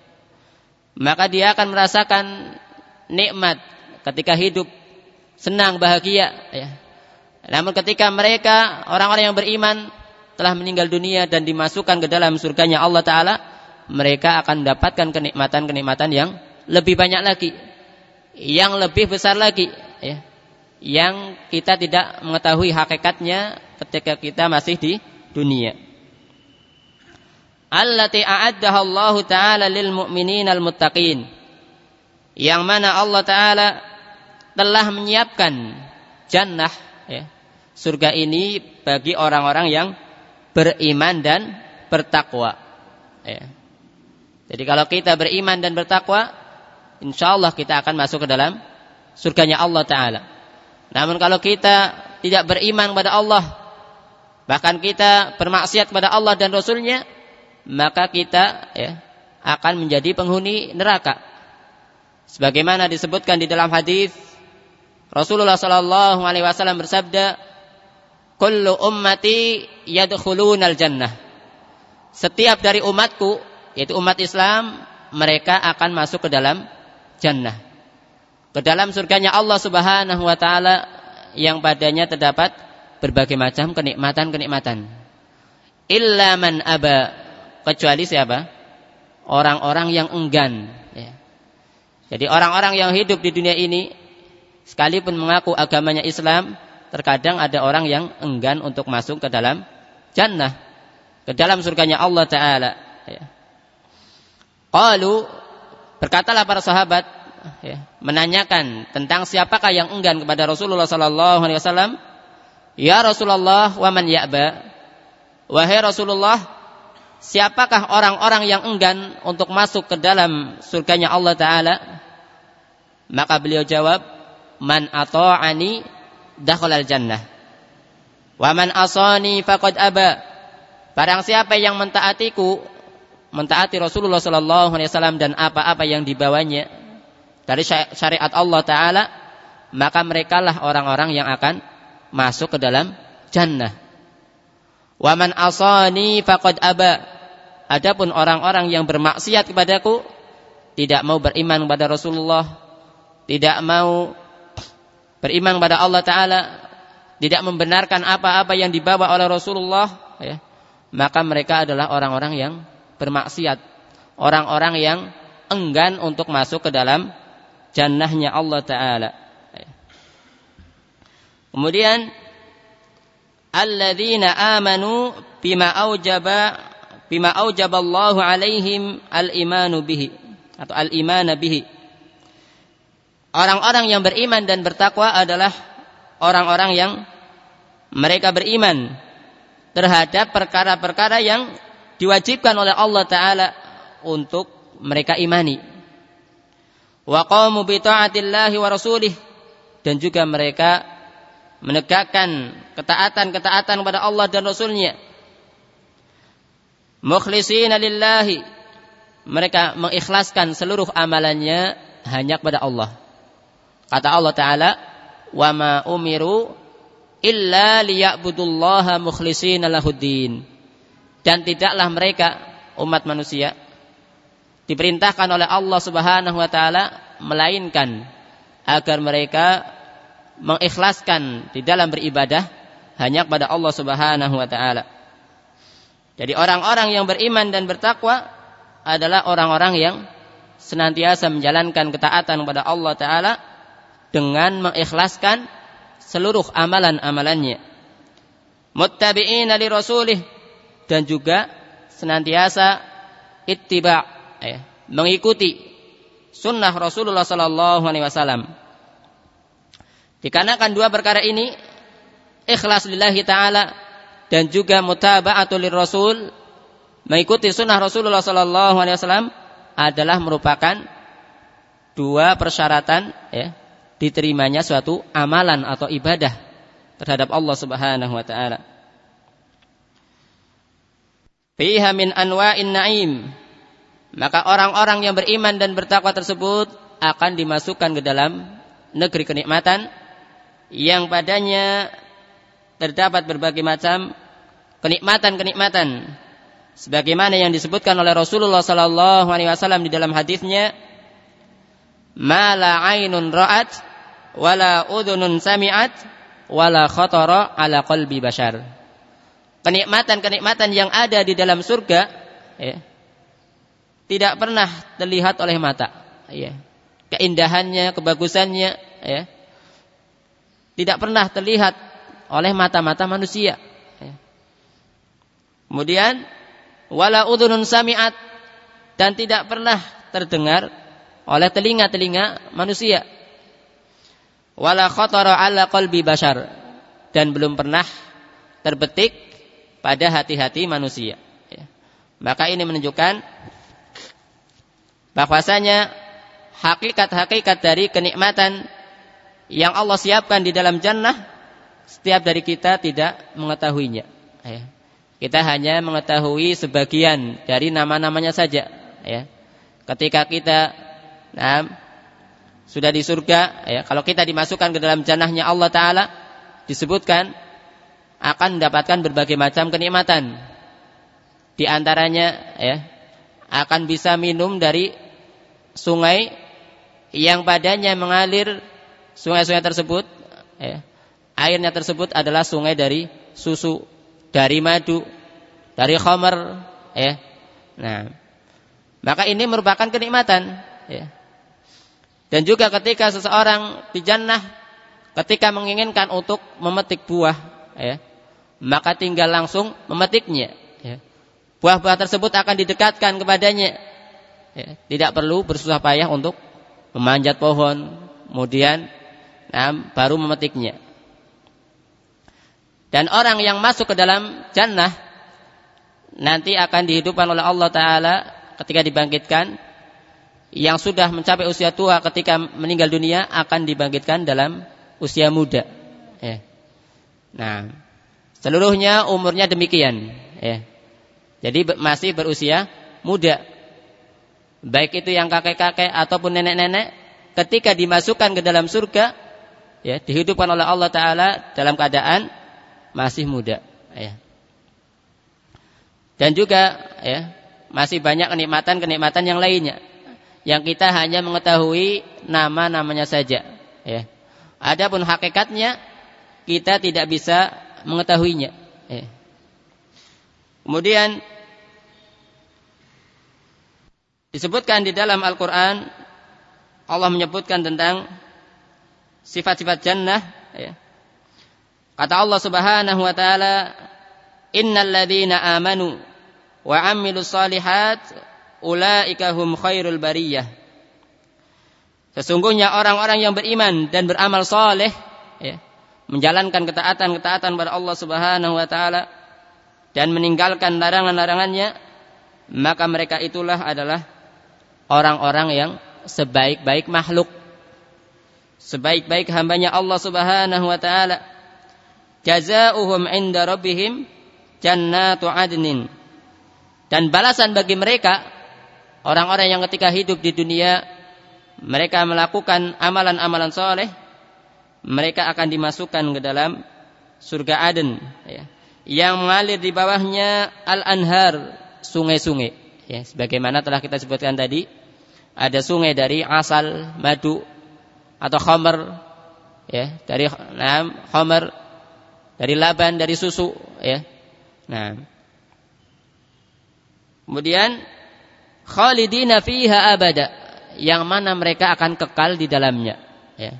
Maka dia akan merasakan nikmat ketika hidup senang bahagia ya. Namun ketika mereka orang-orang yang beriman telah meninggal dunia dan dimasukkan ke dalam surganya Allah taala, mereka akan mendapatkan kenikmatan-kenikmatan yang lebih banyak lagi, yang lebih besar lagi ya yang kita tidak mengetahui hakikatnya ketika kita masih di dunia. Allati Allah taala lil mu'minin al muttaqin. Yang mana Allah taala telah menyiapkan jannah ya, surga ini bagi orang-orang yang beriman dan bertakwa. Ya. Jadi kalau kita beriman dan bertakwa, insya Allah kita akan masuk ke dalam surganya Allah Taala. Namun kalau kita tidak beriman kepada Allah, bahkan kita bermaksiat kepada Allah dan Rasulnya, maka kita ya, akan menjadi penghuni neraka. Sebagaimana disebutkan di dalam hadis Rasulullah Shallallahu Alaihi Wasallam bersabda, "Kullu ummati yadkhulunal jannah." Setiap dari umatku, yaitu umat Islam, mereka akan masuk ke dalam jannah ke dalam surganya Allah Subhanahu wa taala yang padanya terdapat berbagai macam kenikmatan-kenikmatan. Illa man aba kecuali siapa? Orang-orang yang enggan ya. Jadi orang-orang yang hidup di dunia ini sekalipun mengaku agamanya Islam, terkadang ada orang yang enggan untuk masuk ke dalam jannah, ke dalam surganya Allah taala ya. Qalu berkatalah para sahabat ya, menanyakan tentang siapakah yang enggan kepada Rasulullah sallallahu alaihi wasallam. Ya Rasulullah, wa man ya'ba? Wahai Rasulullah, siapakah orang-orang yang enggan untuk masuk ke dalam surganya Allah taala? Maka beliau jawab, man ata'ani dakhalal jannah. Wa man asani faqad aba. Barang siapa yang mentaatiku, mentaati Rasulullah sallallahu alaihi wasallam dan apa-apa yang dibawanya, dari syariat Allah Ta'ala maka merekalah orang-orang yang akan masuk ke dalam jannah. Waman asani faqad aba. Adapun orang-orang yang bermaksiat kepadaku tidak mau beriman kepada Rasulullah tidak mau beriman kepada Allah Ta'ala tidak membenarkan apa-apa yang dibawa oleh Rasulullah ya, maka mereka adalah orang-orang yang bermaksiat orang-orang yang enggan untuk masuk ke dalam jannahnya Allah taala. Kemudian alladzina amanu bima aujaba bima aujaba alaihim al-imanu bihi atau al-imana bihi. Orang-orang yang beriman dan bertakwa adalah orang-orang yang mereka beriman terhadap perkara-perkara yang diwajibkan oleh Allah taala untuk mereka imani. Wa qamu bi wa rasulih. Dan juga mereka menegakkan ketaatan-ketaatan kepada Allah dan Rasulnya. Mukhlisina lillahi. Mereka mengikhlaskan seluruh amalannya hanya kepada Allah. Kata Allah taala wa ma umiru illa liya'budullaha mukhlisina lahuddin dan tidaklah mereka umat manusia diperintahkan oleh Allah Subhanahu wa taala melainkan agar mereka mengikhlaskan di dalam beribadah hanya kepada Allah Subhanahu wa taala. Jadi orang-orang yang beriman dan bertakwa adalah orang-orang yang senantiasa menjalankan ketaatan kepada Allah taala dengan mengikhlaskan seluruh amalan-amalannya. Muttabi'ina li rasulih dan juga senantiasa ittiba ya, mengikuti sunnah Rasulullah sallallahu alaihi wasallam. Dikarenakan dua perkara ini ikhlas lillahi taala dan juga mutaba'atul rasul mengikuti sunnah Rasulullah sallallahu alaihi wasallam adalah merupakan dua persyaratan ya diterimanya suatu amalan atau ibadah terhadap Allah Subhanahu wa taala. Fiha min anwa'in na'im. Maka orang-orang yang beriman dan bertakwa tersebut akan dimasukkan ke dalam negeri kenikmatan yang padanya terdapat berbagai macam kenikmatan-kenikmatan sebagaimana yang disebutkan oleh Rasulullah sallallahu alaihi wasallam di dalam hadisnya mala ainun ra'at wala udhunun sami'at wala khatara ala qalbi bashar. Kenikmatan-kenikmatan yang ada di dalam surga ya, tidak pernah terlihat oleh mata, ya. Keindahannya, kebagusannya ya, tidak pernah terlihat oleh mata-mata manusia. Ya. Kemudian wala udhunun sami'at dan tidak pernah terdengar oleh telinga-telinga manusia. Wala khatara ala qalbi bashar dan belum pernah terbetik pada hati-hati manusia. Ya. Maka ini menunjukkan bahwasanya hakikat-hakikat dari kenikmatan yang Allah siapkan di dalam jannah setiap dari kita tidak mengetahuinya. Ya. Kita hanya mengetahui sebagian dari nama-namanya saja. Ya. Ketika kita Nah, sudah di surga, ya, kalau kita dimasukkan ke dalam jannahnya Allah Taala, disebutkan akan mendapatkan berbagai macam kenikmatan. Di antaranya, ya, akan bisa minum dari sungai yang padanya mengalir sungai-sungai tersebut. Ya, airnya tersebut adalah sungai dari susu, dari madu, dari khamar. Ya. Nah, maka ini merupakan kenikmatan. Ya. Dan juga ketika seseorang di jannah ketika menginginkan untuk memetik buah, ya, maka tinggal langsung memetiknya. Ya. Buah-buah tersebut akan didekatkan kepadanya. Ya. Tidak perlu bersusah payah untuk memanjat pohon, kemudian nah, baru memetiknya. Dan orang yang masuk ke dalam jannah nanti akan dihidupkan oleh Allah Taala ketika dibangkitkan yang sudah mencapai usia tua ketika meninggal dunia akan dibangkitkan dalam usia muda. Ya. Nah, seluruhnya umurnya demikian. Ya. Jadi masih berusia muda. Baik itu yang kakek-kakek ataupun nenek-nenek, ketika dimasukkan ke dalam surga, ya dihidupkan oleh Allah Taala dalam keadaan masih muda. Ya. Dan juga ya masih banyak kenikmatan-kenikmatan yang lainnya yang kita hanya mengetahui nama-namanya saja ya. Adapun hakikatnya kita tidak bisa mengetahuinya ya. Kemudian disebutkan di dalam Al-Qur'an Allah menyebutkan tentang sifat-sifat jannah ya. Kata Allah Subhanahu wa taala innal ladzina amanu wa amilus solihat ulaika hum khairul bariyah. Sesungguhnya orang-orang yang beriman dan beramal soleh, ya, menjalankan ketaatan-ketaatan kepada Allah Subhanahu wa taala dan meninggalkan larangan-larangannya, maka mereka itulah adalah orang-orang yang sebaik-baik makhluk. Sebaik-baik hambanya Allah Subhanahu wa taala. Jazaohum inda rabbihim jannatu adnin. Dan balasan bagi mereka orang-orang yang ketika hidup di dunia mereka melakukan amalan-amalan soleh, mereka akan dimasukkan ke dalam surga Aden, ya, yang mengalir di bawahnya al-anhar, sungai-sungai. Ya, sebagaimana telah kita sebutkan tadi, ada sungai dari asal, madu, atau khamar, ya, dari nah, khamar, dari laban, dari susu, ya. Nah, kemudian khalidina fiha abada yang mana mereka akan kekal di dalamnya ya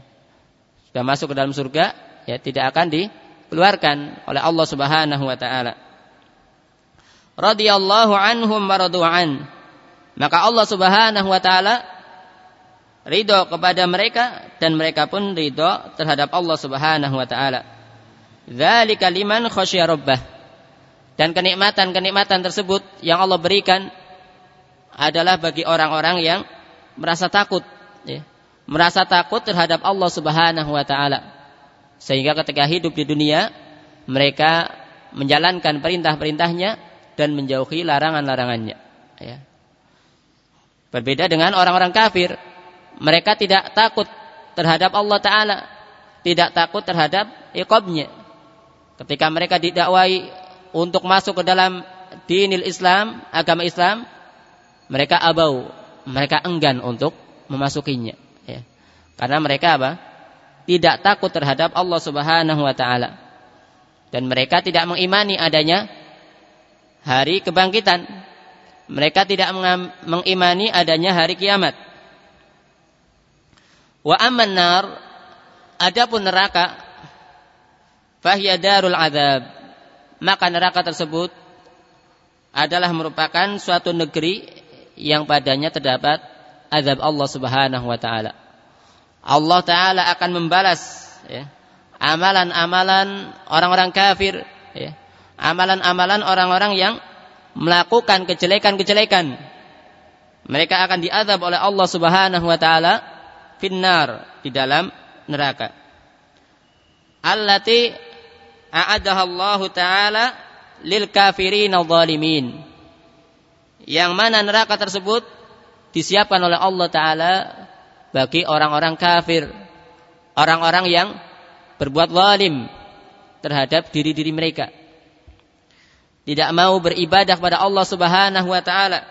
sudah masuk ke dalam surga ya tidak akan dikeluarkan oleh Allah Subhanahu wa taala. Radhiyallahu anhum an. Maka Allah Subhanahu wa taala ridho kepada mereka dan mereka pun ridho terhadap Allah Subhanahu wa taala. Dzalika liman. Dan kenikmatan-kenikmatan tersebut yang Allah berikan adalah bagi orang-orang yang merasa takut ya. Merasa takut terhadap Allah Subhanahu wa taala. Sehingga ketika hidup di dunia mereka menjalankan perintah-perintahnya dan menjauhi larangan-larangannya ya. Berbeda dengan orang-orang kafir mereka tidak takut terhadap Allah Ta'ala tidak takut terhadap iqabnya ketika mereka didakwai untuk masuk ke dalam dinil Islam agama Islam mereka abau mereka enggan untuk memasukinya ya. Karena mereka apa? Tidak takut terhadap Allah Subhanahu wa taala. Dan mereka tidak mengimani adanya hari kebangkitan. Mereka tidak mengimani adanya hari kiamat. Wa amman nar adapun neraka fahiya darul adab maka neraka tersebut adalah merupakan suatu negeri yang padanya terdapat azab Allah Subhanahu wa taala. Allah taala akan membalas ya, amalan-amalan orang-orang kafir ya, amalan-amalan orang-orang yang melakukan kejelekan-kejelekan. Mereka akan diazab oleh Allah Subhanahu wa taala finnar di dalam neraka. Allati a'adaha Allah taala lil kafirin zalimin. Yang mana neraka tersebut disiapkan oleh Allah taala bagi orang-orang kafir, orang-orang yang berbuat zalim terhadap diri-diri mereka. Tidak mau beribadah kepada Allah Subhanahu wa taala.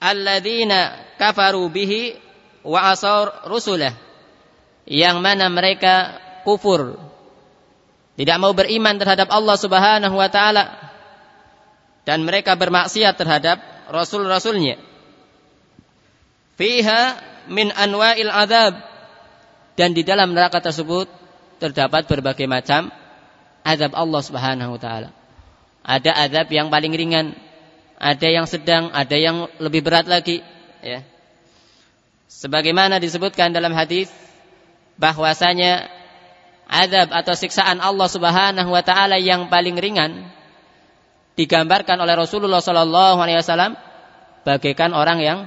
Alladzina kafaru bihi wa asar rusulah. Yang mana mereka kufur. Tidak mau beriman terhadap Allah Subhanahu wa taala. Dan mereka bermaksiat terhadap rasul-rasulnya fiha min anwa'il azab dan di dalam neraka tersebut terdapat berbagai macam azab Allah Subhanahu wa taala. Ada azab yang paling ringan ada yang sedang ada yang lebih berat lagi ya. Sebagaimana disebutkan dalam hadis bahwasanya azab atau siksaan Allah Subhanahu wa taala yang paling ringan digambarkan oleh Rasulullah wasallam bagaikan orang yang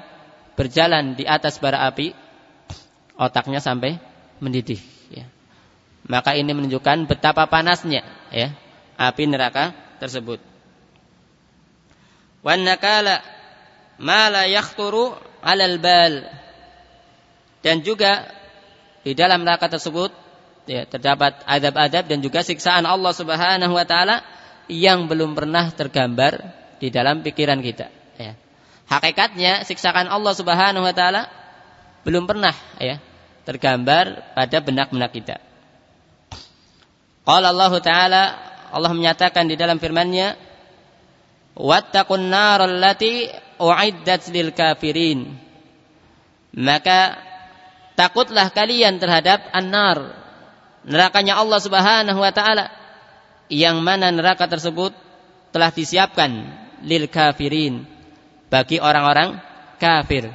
berjalan di atas bara api otaknya sampai mendidih ya. Maka ini menunjukkan betapa panasnya ya api neraka tersebut. Wan nakala dan juga di dalam neraka tersebut ya, terdapat adab-adab dan juga siksaan Allah Subhanahu wa taala yang belum pernah tergambar di dalam pikiran kita ya. Hakikatnya siksaan Allah Subhanahu wa taala belum pernah ya tergambar pada benak-benak kita. Qala Allah taala Allah menyatakan di dalam firman-Nya wattaqun lati uiddat kafirin maka takutlah kalian terhadap an-nar nerakanya Allah Subhanahu wa taala yang mana neraka tersebut telah disiapkan lil kafirin bagi orang-orang kafir.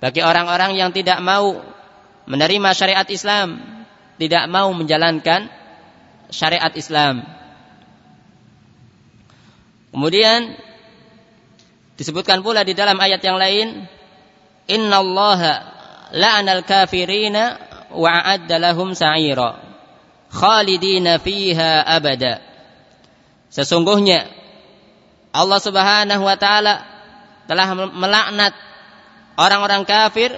Bagi orang-orang yang tidak mau menerima syariat Islam. Tidak mau menjalankan syariat Islam. Kemudian disebutkan pula di dalam ayat yang lain innallaha la'anal kafirina wa a'adda lahum sa'ira khalidina fiha abada. Sesungguhnya Allah Subhanahu wa taala telah melaknat orang-orang kafir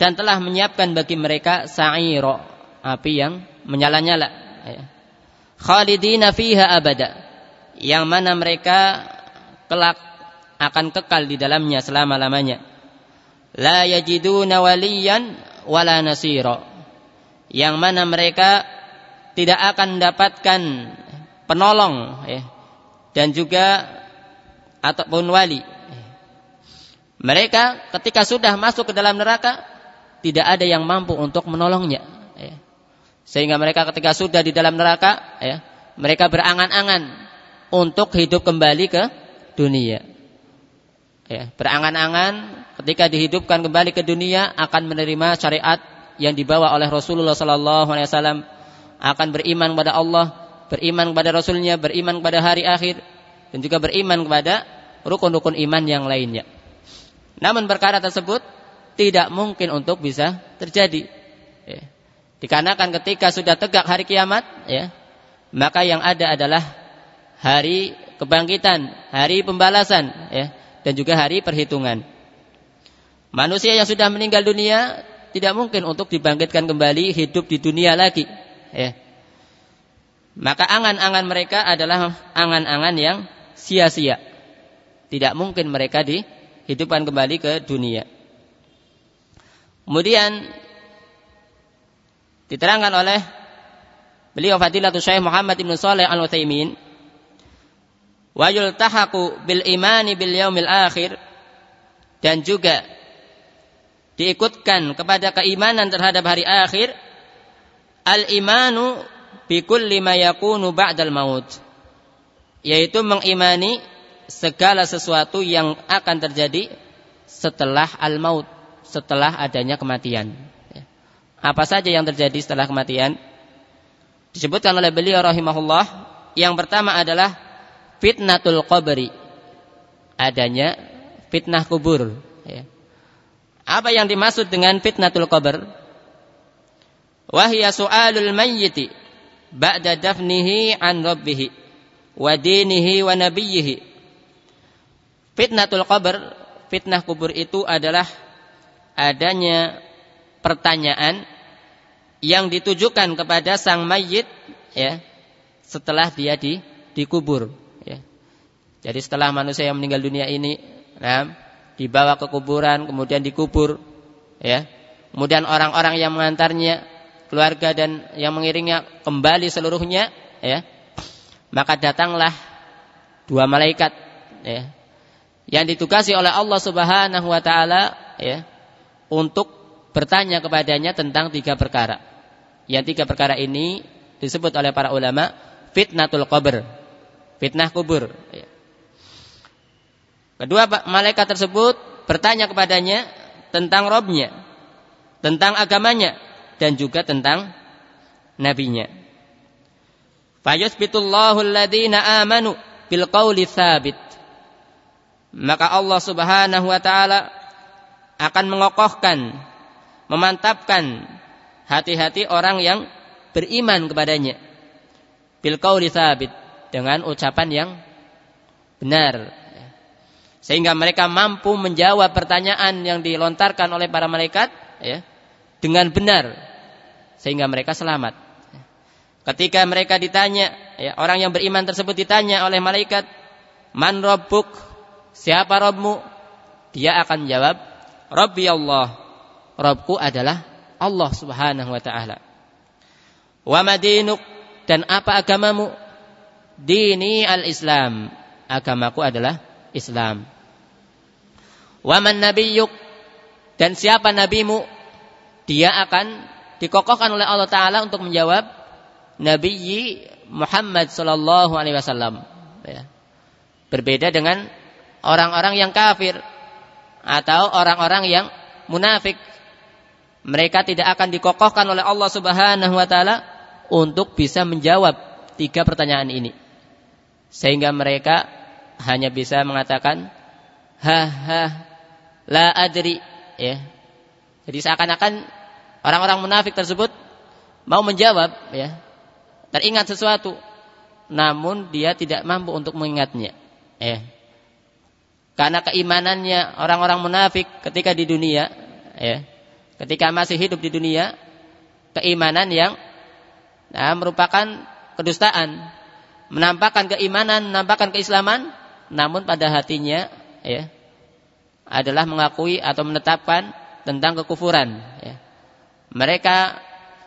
dan telah menyiapkan bagi mereka sa'ira api yang menyala-nyala ya. khalidina fiha abada yang mana mereka kelak akan kekal di dalamnya selama-lamanya la yajiduna waliyan wala nasira yang mana mereka tidak akan mendapatkan penolong ya, dan juga ataupun wali mereka ketika sudah masuk ke dalam neraka tidak ada yang mampu untuk menolongnya ya. Sehingga mereka ketika sudah di dalam neraka, ya, mereka berangan-angan untuk hidup kembali ke dunia. Ya, berangan-angan ketika dihidupkan kembali ke dunia akan menerima syariat yang dibawa oleh Rasulullah Wasallam, akan beriman kepada Allah, beriman kepada Rasulnya, beriman kepada hari akhir, dan juga beriman kepada rukun-rukun iman yang lainnya. Namun perkara tersebut tidak mungkin untuk bisa terjadi. Ya. Dikarenakan ketika sudah tegak hari kiamat, ya, maka yang ada adalah hari kebangkitan, hari pembalasan, ya, dan juga hari perhitungan. Manusia yang sudah meninggal dunia tidak mungkin untuk dibangkitkan kembali hidup di dunia lagi. Ya. Maka angan-angan mereka adalah angan-angan yang sia-sia. Tidak mungkin mereka dihidupkan kembali ke dunia. Kemudian diterangkan oleh beliau Fadilatul Syekh Muhammad Ibn Saleh Al-Utsaimin wa yultahaku bil imani bil yaumil akhir dan juga diikutkan kepada keimanan terhadap hari akhir al imanu bi kulli ma yakunu ba'dal maut yaitu mengimani segala sesuatu yang akan terjadi setelah al maut setelah adanya kematian. Apa saja yang terjadi setelah kematian? Disebutkan oleh beliau rahimahullah yang pertama adalah fitnatul qabri adanya fitnah kubur. Ya. apa yang dimaksud dengan fitnatul qabr? Wahya su'alul mayyiti ba'da dafnihi an rabbih wa dinihi wa nabiyhi fitnatul qabr fitnah kubur itu adalah adanya pertanyaan yang ditujukan kepada sang mayit ya setelah dia di dikubur jadi setelah manusia yang meninggal dunia ini nah, dibawa ke kuburan kemudian dikubur ya. Kemudian orang-orang yang mengantarnya, keluarga dan yang mengiringnya kembali seluruhnya ya. Maka datanglah dua malaikat ya. Yang ditugasi oleh Allah Subhanahu wa taala ya untuk bertanya kepadanya tentang tiga perkara. Yang tiga perkara ini disebut oleh para ulama fitnatul qabr. Fitnah kubur ya. Kedua malaikat tersebut bertanya kepadanya tentang Robnya, tentang agamanya, dan juga tentang nabinya. Fayusbitullahu alladhina amanu bil qawli thabit. Maka Allah Subhanahu wa taala akan mengokohkan, memantapkan hati-hati orang yang beriman kepadanya. Bil thabit dengan ucapan yang benar, sehingga mereka mampu menjawab pertanyaan yang dilontarkan oleh para malaikat ya, dengan benar sehingga mereka selamat. Ketika mereka ditanya, ya, orang yang beriman tersebut ditanya oleh malaikat, "Man rabbuk?" Siapa Rabbmu? Dia akan menjawab, "Rabbi Allah." Rabbku adalah Allah Subhanahu wa taala. Wa madinuk dan apa agamamu? Dini al-Islam. Agamaku adalah Islam. Waman nabiyyuk dan siapa nabimu dia akan dikokohkan oleh Allah taala untuk menjawab Nabi Muhammad sallallahu alaihi wasallam ya. Berbeda dengan orang-orang yang kafir atau orang-orang yang munafik. Mereka tidak akan dikokohkan oleh Allah Subhanahu wa taala untuk bisa menjawab tiga pertanyaan ini. Sehingga mereka hanya bisa mengatakan ha ha la adri ya. Jadi seakan-akan orang-orang munafik tersebut mau menjawab ya. Teringat sesuatu namun dia tidak mampu untuk mengingatnya. Ya. Karena keimanannya orang-orang munafik ketika di dunia ya. Ketika masih hidup di dunia keimanan yang nah, merupakan kedustaan, menampakkan keimanan, menampakkan keislaman namun pada hatinya ya adalah mengakui atau menetapkan tentang kekufuran. Ya. Mereka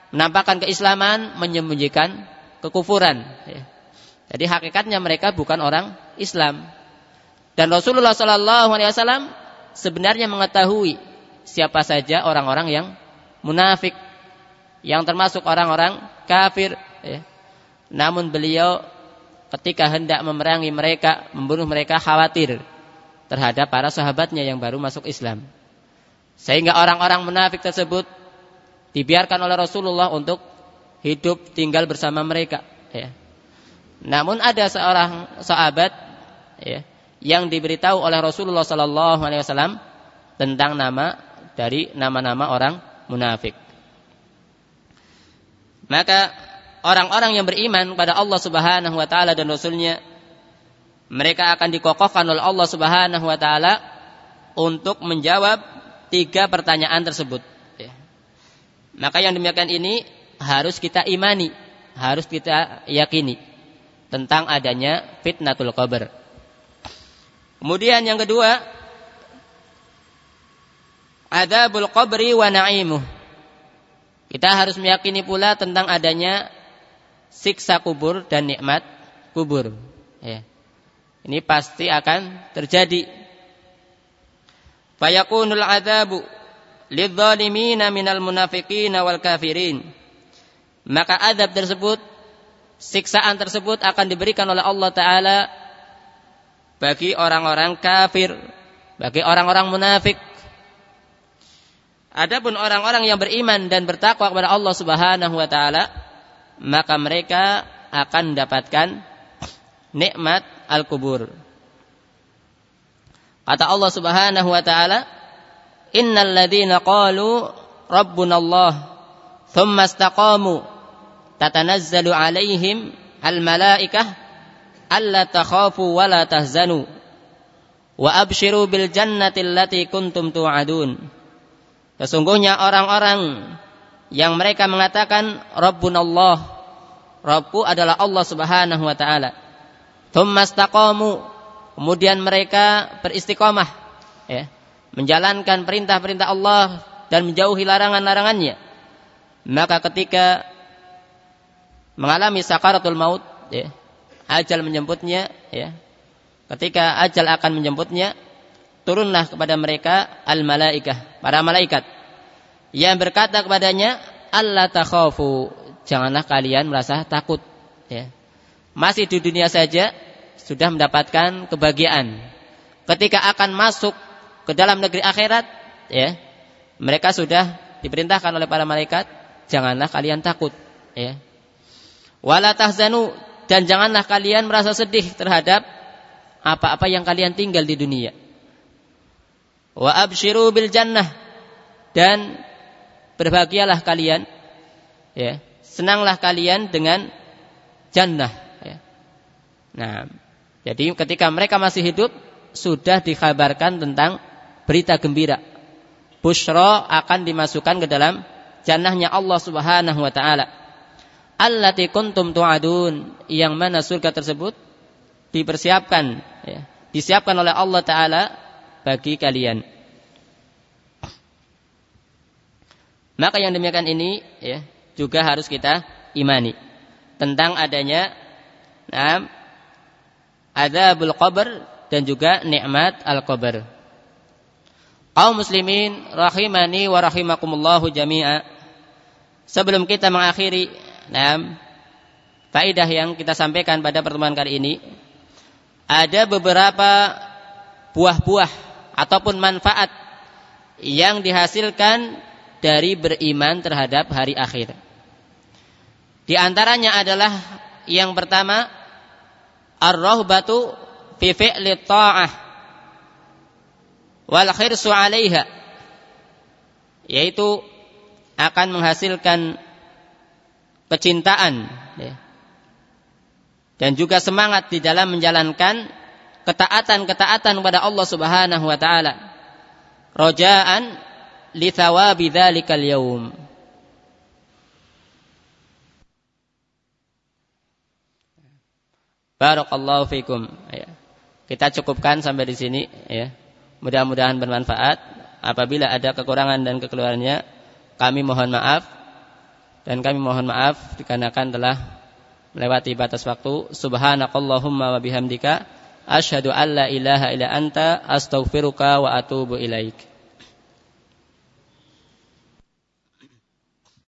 menampakkan keislaman, menyembunyikan kekufuran. Ya. Jadi hakikatnya mereka bukan orang Islam. Dan Rasulullah Shallallahu Alaihi Wasallam sebenarnya mengetahui siapa saja orang-orang yang munafik, yang termasuk orang-orang kafir ya. Namun beliau ketika hendak memerangi mereka, membunuh mereka khawatir terhadap para sahabatnya yang baru masuk Islam. Sehingga orang-orang munafik tersebut dibiarkan oleh Rasulullah untuk hidup tinggal bersama mereka ya. Namun ada seorang sahabat ya, yang diberitahu oleh Rasulullah sallallahu alaihi wasallam tentang nama dari nama-nama orang munafik. Maka orang-orang yang beriman pada Allah Subhanahu wa taala dan rasulnya mereka akan dikokohkan oleh Allah Subhanahu wa taala untuk menjawab tiga pertanyaan tersebut. Ya. Maka yang demikian ini harus kita imani, harus kita yakini tentang adanya fitnatul qabr. Kemudian yang kedua, adabul qabri wa na'imuh. Kita harus meyakini pula tentang adanya siksa kubur dan nikmat kubur. Ya. Ini pasti akan terjadi. Fayakunul adabu lidzalimina minal munafiqina wal kafirin. Maka adab tersebut, siksaan tersebut akan diberikan oleh Allah Ta'ala bagi orang-orang kafir, bagi orang-orang munafik, Adapun orang-orang yang beriman dan bertakwa kepada Allah Subhanahu wa taala, maka mereka akan mendapatkan nikmat al-kubur. Kata Allah Subhanahu wa taala, "Innal ladzina qalu rabbuna Allah, thumma istaqamu tatanazzalu 'alaihim al-malaikah alla takhafu wa la tahzanu wa abshiru bil jannati allati kuntum tu'adun." Sesungguhnya orang-orang yang mereka mengatakan Rabbun Allah, Rabbku adalah Allah Subhanahu wa taala. Tsumastaqamu, kemudian mereka beristiqomah ya, menjalankan perintah-perintah Allah dan menjauhi larangan-larangannya. Maka ketika mengalami sakaratul maut ya, ajal menjemputnya ya, ketika ajal akan menjemputnya turunlah kepada mereka al-malaikah, para malaikat yang berkata kepadanya, "Allah takhafu." Janganlah kalian merasa takut, ya. Masih di dunia saja sudah mendapatkan kebahagiaan. Ketika akan masuk ke dalam negeri akhirat, ya, mereka sudah diperintahkan oleh para malaikat, janganlah kalian takut, ya. Wala tahzanu dan janganlah kalian merasa sedih terhadap apa-apa yang kalian tinggal di dunia Wa abshiru bil jannah dan berbahagialah kalian ya senanglah kalian dengan jannah ya. Nah, jadi ketika mereka masih hidup sudah dikabarkan tentang berita gembira. Bushra akan dimasukkan ke dalam jannahnya Allah Subhanahu wa taala. Allati kuntum tu'adun yang mana surga tersebut dipersiapkan ya, disiapkan oleh Allah taala bagi kalian. Maka yang demikian ini ya juga harus kita imani tentang adanya nah, adabul qabr dan juga nikmat al qabr. Kaum muslimin rahimani wa rahimakumullahu jami'a. Sebelum kita mengakhiri nah, faidah yang kita sampaikan pada pertemuan kali ini, ada beberapa buah-buah ataupun manfaat yang dihasilkan dari beriman terhadap hari akhir. Di antaranya adalah yang pertama ar-rahbatu fi fi'li ta'ah wal khirsu 'alaiha yaitu akan menghasilkan kecintaan ya, dan juga semangat di dalam menjalankan ketaatan-ketaatan kepada Allah Subhanahu wa taala. Rojaan li thawabi dzalikal yaum. Barakallahu fikum. Ya. Kita cukupkan sampai di sini ya. Mudah-mudahan bermanfaat. Apabila ada kekurangan dan kekeluarannya, kami mohon maaf dan kami mohon maaf dikarenakan telah melewati batas waktu. Subhanakallahumma wa bihamdika Ashhadu an la ilaha illa anta astaghfiruka wa atubu ilaik.